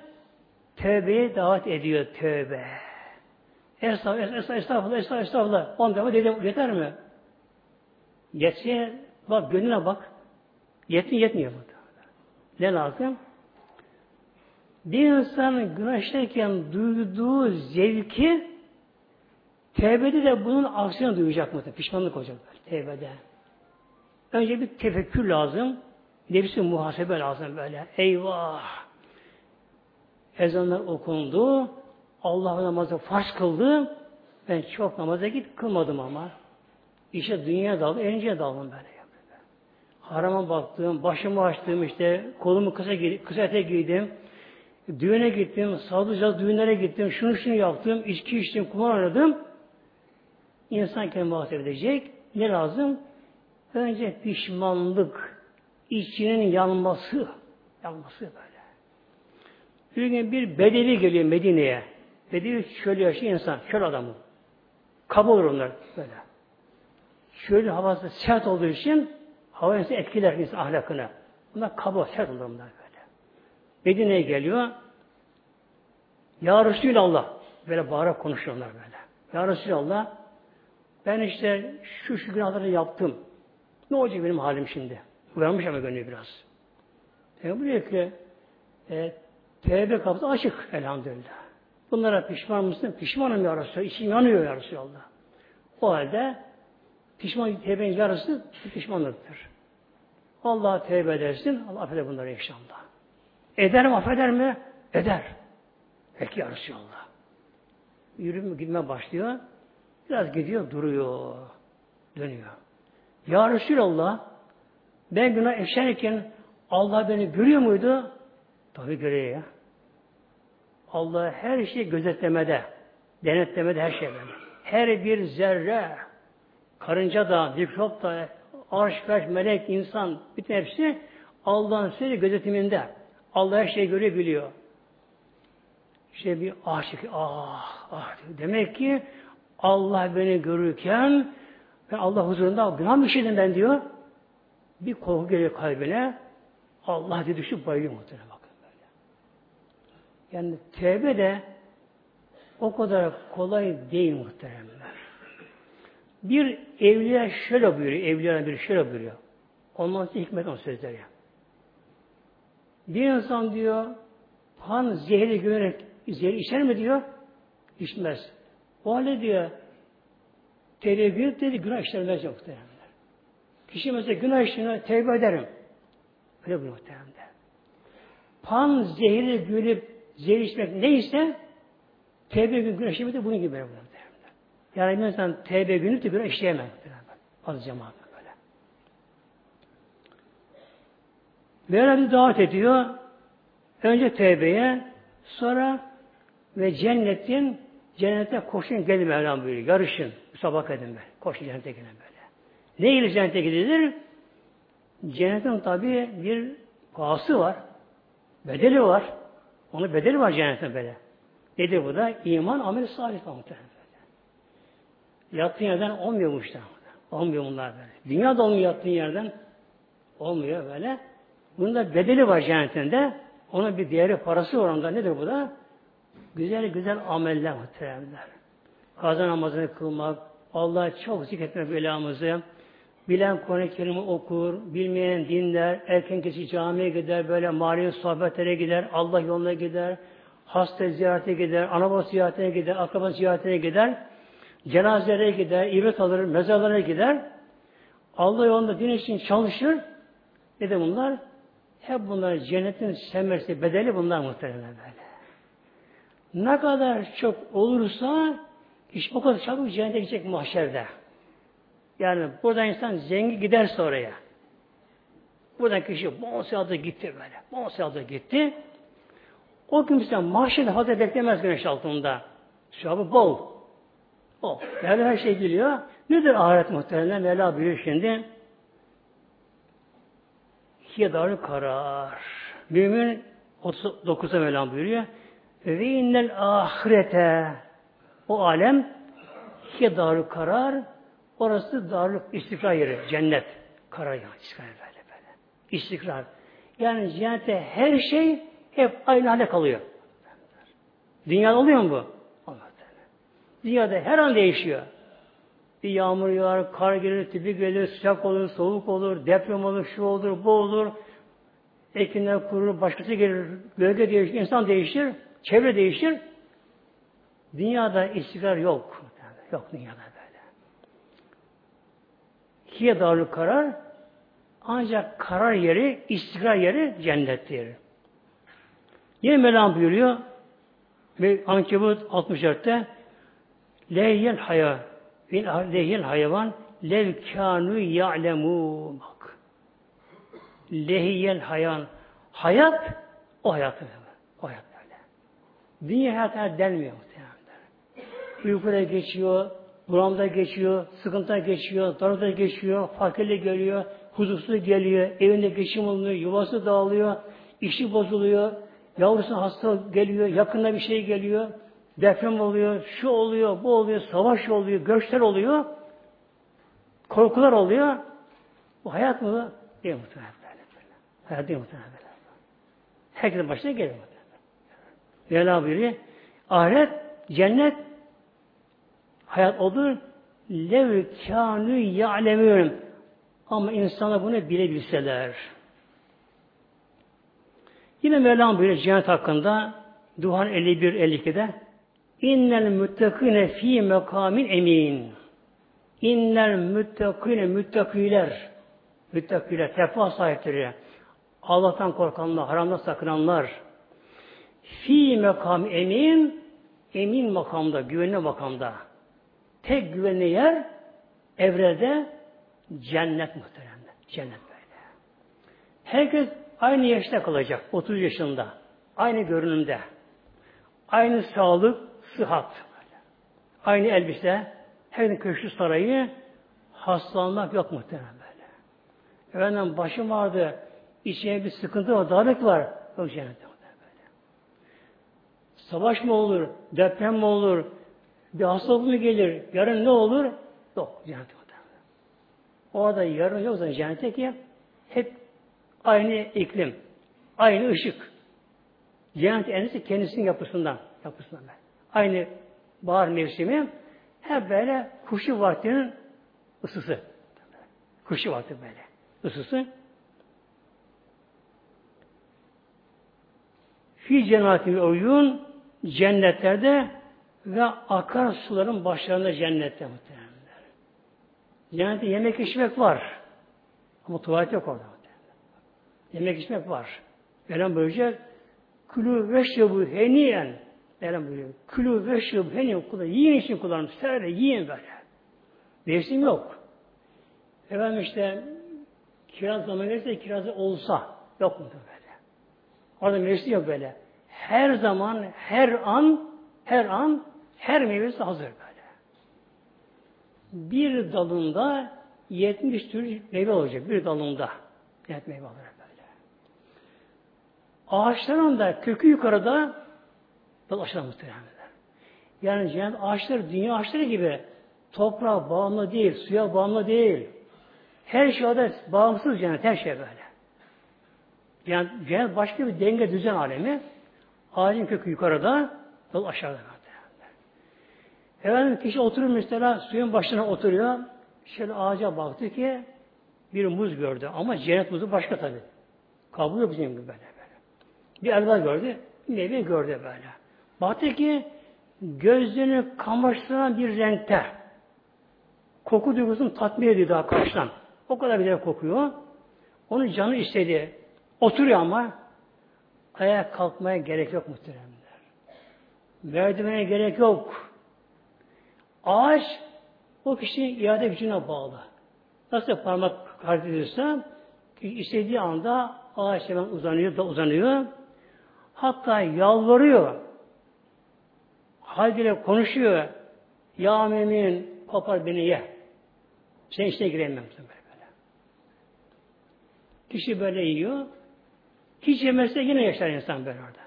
tövbeye davet ediyor. Tövbe. Estağfurullah, estağfurullah, estağfurullah. estağfurullah. On defa dedim yeter mi? Yetse bak gönlüne bak. Yetin yetmiyor mu? Ne lazım? Bir insan günah duyduğu zevki tevbede de bunun aksine duyacak mı? Pişmanlık olacak tevbede. Önce bir tefekkür lazım. Nefsi muhasebe lazım böyle. Eyvah! Ezanlar okundu. Allah namazı farz kıldı. Ben çok namaza git kılmadım ama. İşte dünya daldı, eğlenceye daldım böyle. Harama baktım, başımı açtım işte, kolumu kısa, kısa etek giydim. Düğüne gittim, sadıca düğünlere gittim, şunu şunu yaptım, içki içtim, kumar oynadım. İnsan kendini muhasebe edecek. Ne lazım? Önce pişmanlık, içinin yanması, yanması böyle. Bir gün bir bedevi geliyor Medine'ye. Bedevi şöyle yaşayan insan, şöyle adamı. Kaba olur onlar böyle. Şöyle havası sert olduğu için hava insan etkiler insan ahlakını. Bunlar kaba, sert bunlar böyle. Medine'ye geliyor. Ya Resulallah. Böyle bağırarak konuşuyorlar böyle. Ya Resulallah ben işte şu şu günahları yaptım. Ne olacak benim halim şimdi? Uyanmış ama gönlü biraz. E buraya ki e, tevbe kapısı açık elhamdülillah. Bunlara pişman mısın? Pişmanım ya Resulallah. İçim yanıyor ya Resulallah. O halde pişman tevbenin yarısı pişmanlıktır. Allah'a tevbe edersin. Allah affeder bunları inşallah. Eder mi affeder mi? Eder. Peki ya Resulallah. Yürüme gitme başlıyor. Biraz gidiyor duruyor. Dönüyor. Ya Resulallah ben günah işlerken Allah beni görüyor muydu? Tabii görüyor ya. Allah her şeyi gözetlemede, denetlemede her şey böyle. Her bir zerre, karınca da, mikrop da, arş, ferş, melek, insan, bütün hepsi Allah'ın sürekli gözetiminde. Allah her şeyi görüyor, biliyor. İşte bir aşık, ah, ah. Demek ki Allah beni görürken ben Allah huzurunda günah mı işledim ben diyor. Bir korku geliyor kalbine. Allah diye düşüp bayılıyor muhtemelen bakın böyle. Yani tevbe de o kadar kolay değil muhteremler. Bir evliya şöyle buyuruyor, evliya bir şöyle buyuruyor. Ondan sonra hikmet o sözleri. Bir insan diyor, han zehri görerek zehri içer mi diyor? İçmez. O halde diyor, Tevbe dedi günah işlemez yok muhteremler. Kişi mesela günah işlerine tevbe ederim. Öyle bu muhteremler. Pan zehri gülüp zehir içmek neyse tevbe günah işlemesi bunun gibi böyle. Yani bir insan tevbe günü de işleyemez muhteremler. Az cemaat böyle. Böyle bir davet ediyor. Önce tevbeye sonra ve cennetin cennete koşun gelin Mevlam buyuruyor. Yarışın. Müsabak edin böyle. Koşun cennete gidin böyle. Ne ile cennete gidilir? Cennetin tabi bir pahası var. Bedeli var. Onun bedeli var cennetin böyle. Nedir bu da? İman, amel salih muhtemelen. Yattığın yerden olmuyor bu işte. Olmuyor bunlar böyle. Dünya da olmuyor yattığın yerden. Olmuyor böyle. Bunun da bedeli var cennetinde. Onun bir değeri parası var onda. Nedir bu da? Güzel güzel ameller muhteremler. Kaza namazını kılmak, Allah'a çok zikretmek belamızı, bilen Kur'an-ı Kerim'i okur, bilmeyen dinler, erken kesi camiye gider, böyle manevi sohbetlere gider, Allah yoluna gider, hasta ziyarete gider, ana ziyaretine gider, akraba ziyaretine gider, cenazelere gider, ibret alır, mezarlara gider. Allah yolunda din için çalışır. Ne de bunlar? Hep bunlar cennetin semersi, bedeli bunlar muhtemelen böyle. Ne kadar çok olursa iş o kadar çabuk cennete gidecek mahşerde. Yani burada insan zengin giderse oraya. Buradan kişi bol gitti böyle. Bol gitti. O kimse mahşerde fazla beklemez güneş altında. Şuabı bol. Bol. Yani her şey biliyor. Nedir ahiret muhtemelen? Mevla buyuruyor şimdi. Hiye darı karar. Mümin 39'a Mevlam buyuruyor. Ve innel ahirete o alem hiye darı karar orası darlık istikrar yeri. Cennet. Karar yani. İstikrar böyle böyle. İstikrar. Yani cennette her şey hep aynı hale kalıyor. Dünyada oluyor mu bu? Dünyada her an değişiyor. Bir yağmur yağar, kar gelir, tipi gelir, sıcak olur, soğuk olur, deprem olur, şu olur, bu olur. Ekinler kurur, başkası gelir, bölge değişir, insan değişir, çevre değişir. Dünyada istikrar yok. Yok dünyada böyle. Hiye darlı karar ancak karar yeri, istikrar yeri cennettir. Yine Mevlam buyuruyor Ankebut 64'te Leyyel haya leyyel hayvan lev kânû ya'lemûn bak. Lehiyel hayvan hayat o hayat o hayat böyle. Dünya hayatına denmiyor muhtemelen. Uykuda geçiyor, buramda geçiyor, sıkıntıda geçiyor, darıda geçiyor, fakirle geliyor, huzursuz geliyor, evinde geçim oluyor, yuvası dağılıyor, işi bozuluyor, yavrusu hasta geliyor, yakında bir şey geliyor, deprem oluyor, şu oluyor, bu oluyor, savaş oluyor, göçler oluyor, korkular oluyor. Bu hayat mı? Değil muhtemelen. Hayat değil muhtemelen. Herkesin başına gelir. Mevla buyuruyor, ahiret, cennet, hayat olur, lev kânü ya'lemûn. Ama insanlar bunu bilebilseler. Yine Mevlam buyuruyor cennet hakkında Duhan 51-52'de İnnel müttakine fi mekamin emin. İnnel müttakine müttakiler müttakiler, tefa sahipleri Allah'tan korkanlar, haramdan sakınanlar fi mekam emin emin makamda, güvenli makamda. Tek güvenli yer evrede cennet muhteremler. Cennet böyle. Herkes aynı yaşta kalacak. 30 yaşında. Aynı görünümde. Aynı sağlık, sıhhat. Aynı elbise. Her köşkü sarayı hastalanmak yok muhtemelen böyle. Efendim başım vardı. İçine bir sıkıntı var, darlık var. Yok cennette böyle. Savaş mı olur? Deprem mi olur? Bir hastalık mı gelir? Yarın ne olur? Yok cennette Orada yarın yok zaten cennette ki hep aynı iklim, aynı ışık. Cennet endisi kendisinin yapısından, yapısından. Böyle. Aynı bahar mevsimi hep böyle kuşu vaktinin ısısı. Kuşu vakti böyle. ısısı. Fi cennati oyun cennetlerde ve akar suların başlarında cennette muhtemelen. Cennette yemek içmek var. Ama tuvalet yok orada. Yemek içmek var. Mevlam buyuracak külü veşrebu heniyen Mevlam buyuruyor. Külü veşrebu heniyen kullanın. Yiyin için kullanın. Söyle yiyin böyle. Mevsim yok. Efendim işte kiraz zamanı gelirse kirazı olsa yok mu böyle. Orada mevsim yok böyle. Her zaman, her an, her an, her meyvesi hazır böyle bir dalında 70 tür meyve olacak bir dalında. Evet meyve olacak böyle. Ağaçların da kökü yukarıda dal aşağı muhtemelen. Yani cennet ağaçları dünya ağaçları gibi toprağa bağımlı değil, suya bağımlı değil. Her şeyde bağımsız cennet, her şey böyle. Yani cennet başka bir denge düzen alemi. Ağacın kökü yukarıda, dal aşağıda. Efendim kişi oturur mesela suyun başına oturuyor. Şöyle ağaca baktı ki bir muz gördü. Ama cennet muzu başka tabi. Kabuğu yok bizim gibi böyle böyle. Bir elma gördü. Meyve gördü böyle. Baktı ki gözlerini kamaştıran bir renkte. Koku duygusunu tatmin ediyor daha karşıdan. O kadar bir kokuyor. Onun canı istedi. Oturuyor ama ayağa kalkmaya gerek yok muhteremler. Merdivene gerek yok. Ağaç o kişinin iade gücüne bağlı. Nasıl parmak hareket ediyorsa istediği anda ağaç hemen uzanıyor da uzanıyor. Hatta yalvarıyor. Halbuki konuşuyor. Ya memin kopar beni ye. Sen içine giremem. Böyle böyle. Kişi böyle yiyor. Hiç yemezse yine yaşar insan böyle orada.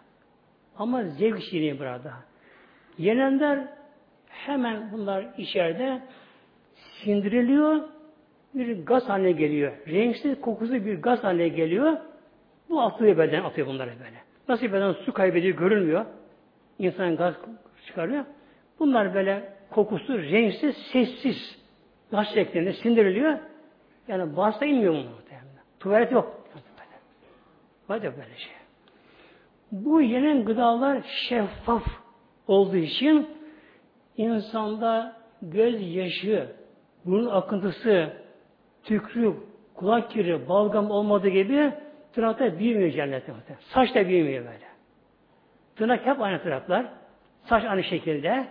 Ama zevk şirini burada. Yenenler hemen bunlar içeride sindiriliyor, bir gaz haline geliyor. Renksiz, kokusu bir gaz haline geliyor. Bu atıyor beden, atıyor bunları böyle. Nasıl beden su kaybediyor, görünmüyor. İnsan gaz çıkarıyor. Bunlar böyle kokusu, renksiz, sessiz gaz şeklinde sindiriliyor. Yani bağırsa inmiyor mu? Tuvalet yok. Var böyle şey. Bu yenen gıdalar şeffaf olduğu için insanda göz yaşı, burun akıntısı, tükrük, kulak kiri, balgam olmadığı gibi tırnakta büyümüyor cennette. Saç da büyümüyor böyle. Tırnak hep aynı tırnaklar. Saç aynı şekilde.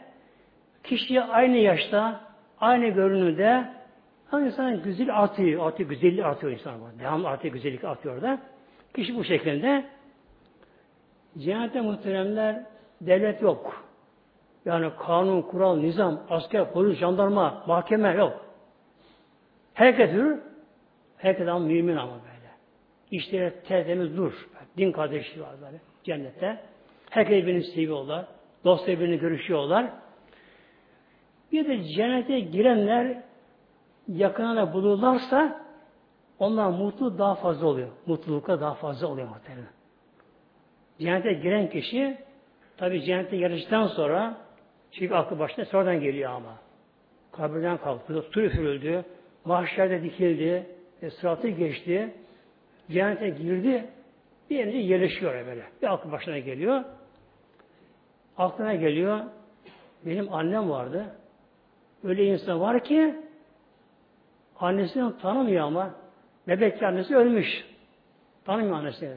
Kişiye aynı yaşta, aynı görünümde ama insan güzel artıyor. Artıyor, güzellik artıyor insan. Devam artıyor, güzellik artıyor da. Kişi bu şekilde cennette muhteremler devlet yok. Yani kanun, kural, nizam, asker, polis, jandarma, mahkeme yok. Herkes hür, herkes ama mümin ama böyle. İşleri tertemiz dur. Din kardeşliği var böyle cennette. Herkes birbirini seviyorlar. Dost birbirini görüşüyorlar. Bir de cennete girenler yakınına bulurlarsa onlar mutlu daha fazla oluyor. Mutlulukla daha fazla oluyor muhtemelen. Cennete giren kişi tabi cennete yarıştıktan sonra çünkü aklı başına sonradan geliyor ama. Kabirden kalktı, su üfürüldü, mahşerde dikildi, e, sıratı geçti, cennete girdi, bir yerince yerleşiyor böyle. Bir aklı başına geliyor. Aklına geliyor, benim annem vardı. Öyle insan var ki annesini tanımıyor ama bebek annesi ölmüş. Tanımıyor annesini.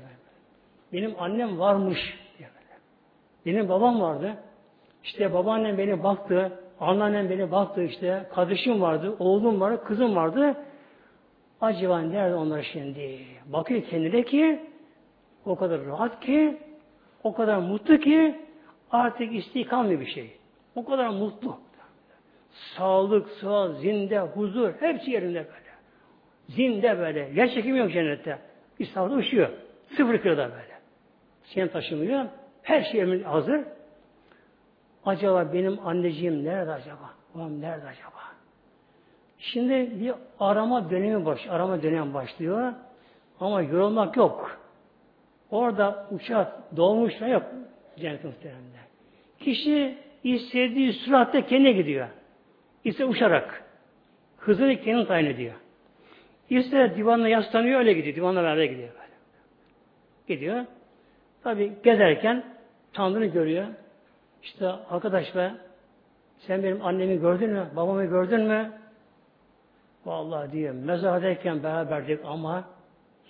Benim annem varmış. Benim babam vardı. İşte babaannem beni baktı, anneannem beni baktı işte, kardeşim vardı, oğlum vardı, kızım vardı. Acaba nerede onlar şimdi? Bakıyor kendine ki o kadar rahat ki, o kadar mutlu ki artık isteği kalmıyor bir şey. O kadar mutlu. Sağlık, sıhhat, zinde, huzur hepsi yerinde böyle. Zinde böyle. Yer çekimi yok cennette. İstanbul'da uçuyor. Sıfır kiloda böyle. Sen taşımıyor. Her şey hazır. Acaba benim anneciğim nerede acaba? Babam nerede acaba? Şimdi bir arama dönemi baş, arama dönemi başlıyor. Ama yorulmak yok. Orada uçak dolmuş yok cennet muhteremde. Kişi istediği süratte kendine gidiyor. İşte uçarak. Hızını kendi tayin ediyor. İşte divanla yaslanıyor öyle gidiyor. Divanla beraber gidiyor böyle. Gidiyor. Tabi gezerken Tanrı'nı görüyor. İşte arkadaş be sen benim annemi gördün mü? Babamı gördün mü? Vallahi diyor mezardayken beraberdik ama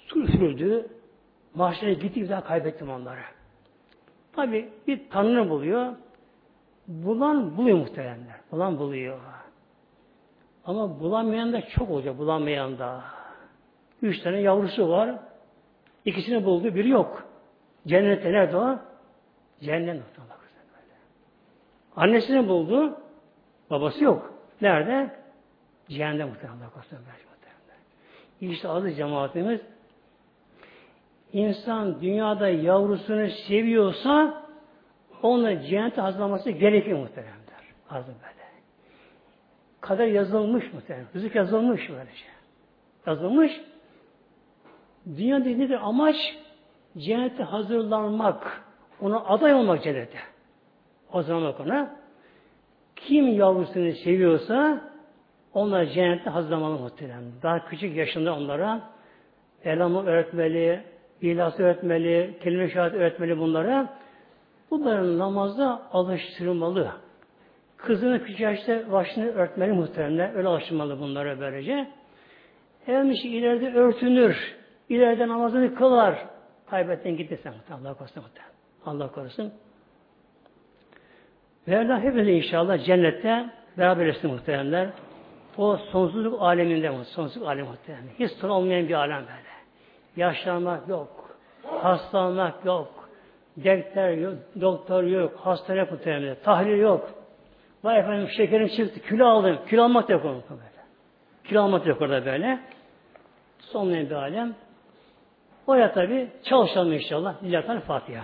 su üfürüldü. Mahşere gittik daha kaybettim onları. Tabi bir tanrı buluyor. Bulan buluyor muhteremler. Bulan buluyor. Ama bulamayan da çok olacak. Bulamayan da. Üç tane yavrusu var. İkisini buldu. Biri yok. Cennette nerede o? Cennet Annesini buldu. Babası yok. Nerede? Cehennem muhtemelen. İşte adı cemaatimiz insan dünyada yavrusunu seviyorsa onunla cennete hazırlaması gerekir muhteremler. Hazır böyle. Kader yazılmış muhterem. Rızık yazılmış böylece. Yazılmış. Dünya nedir amaç? Cennete hazırlanmak. Ona aday olmak cennete. Hazırlamak ona. Kim yavrusunu seviyorsa onlar cennette hazırlamalı muhterem. Daha küçük yaşında onlara Elhamı öğretmeli, İhlas öğretmeli, kelime şehadet öğretmeli bunlara. Bunların namazda alıştırılmalı. Kızını küçük yaşta başını örtmeli muhtemelen. Öyle alıştırmalı bunlara böylece. Hem işi ileride örtünür. ileride namazını kılar. Kaybetten gitti sen Allah korusun. Allah korusun. Mevla hepimize inşallah cennette beraber etsin muhteremler. O sonsuzluk aleminde mi? Sonsuzluk alemi muhteremler. Hiç son olmayan bir alem böyle. Yaşlanmak yok. Hastalanmak yok. Dekter yok. Doktor yok. Hastane muhteremler. Tahlil yok. Vay efendim şekerim çıktı. Kilo aldım. Kilo almak da yok orada böyle. Kilo almak da yok orada böyle. Son bir alem. Oraya tabi çalışalım inşallah. Lillahi Fatiha.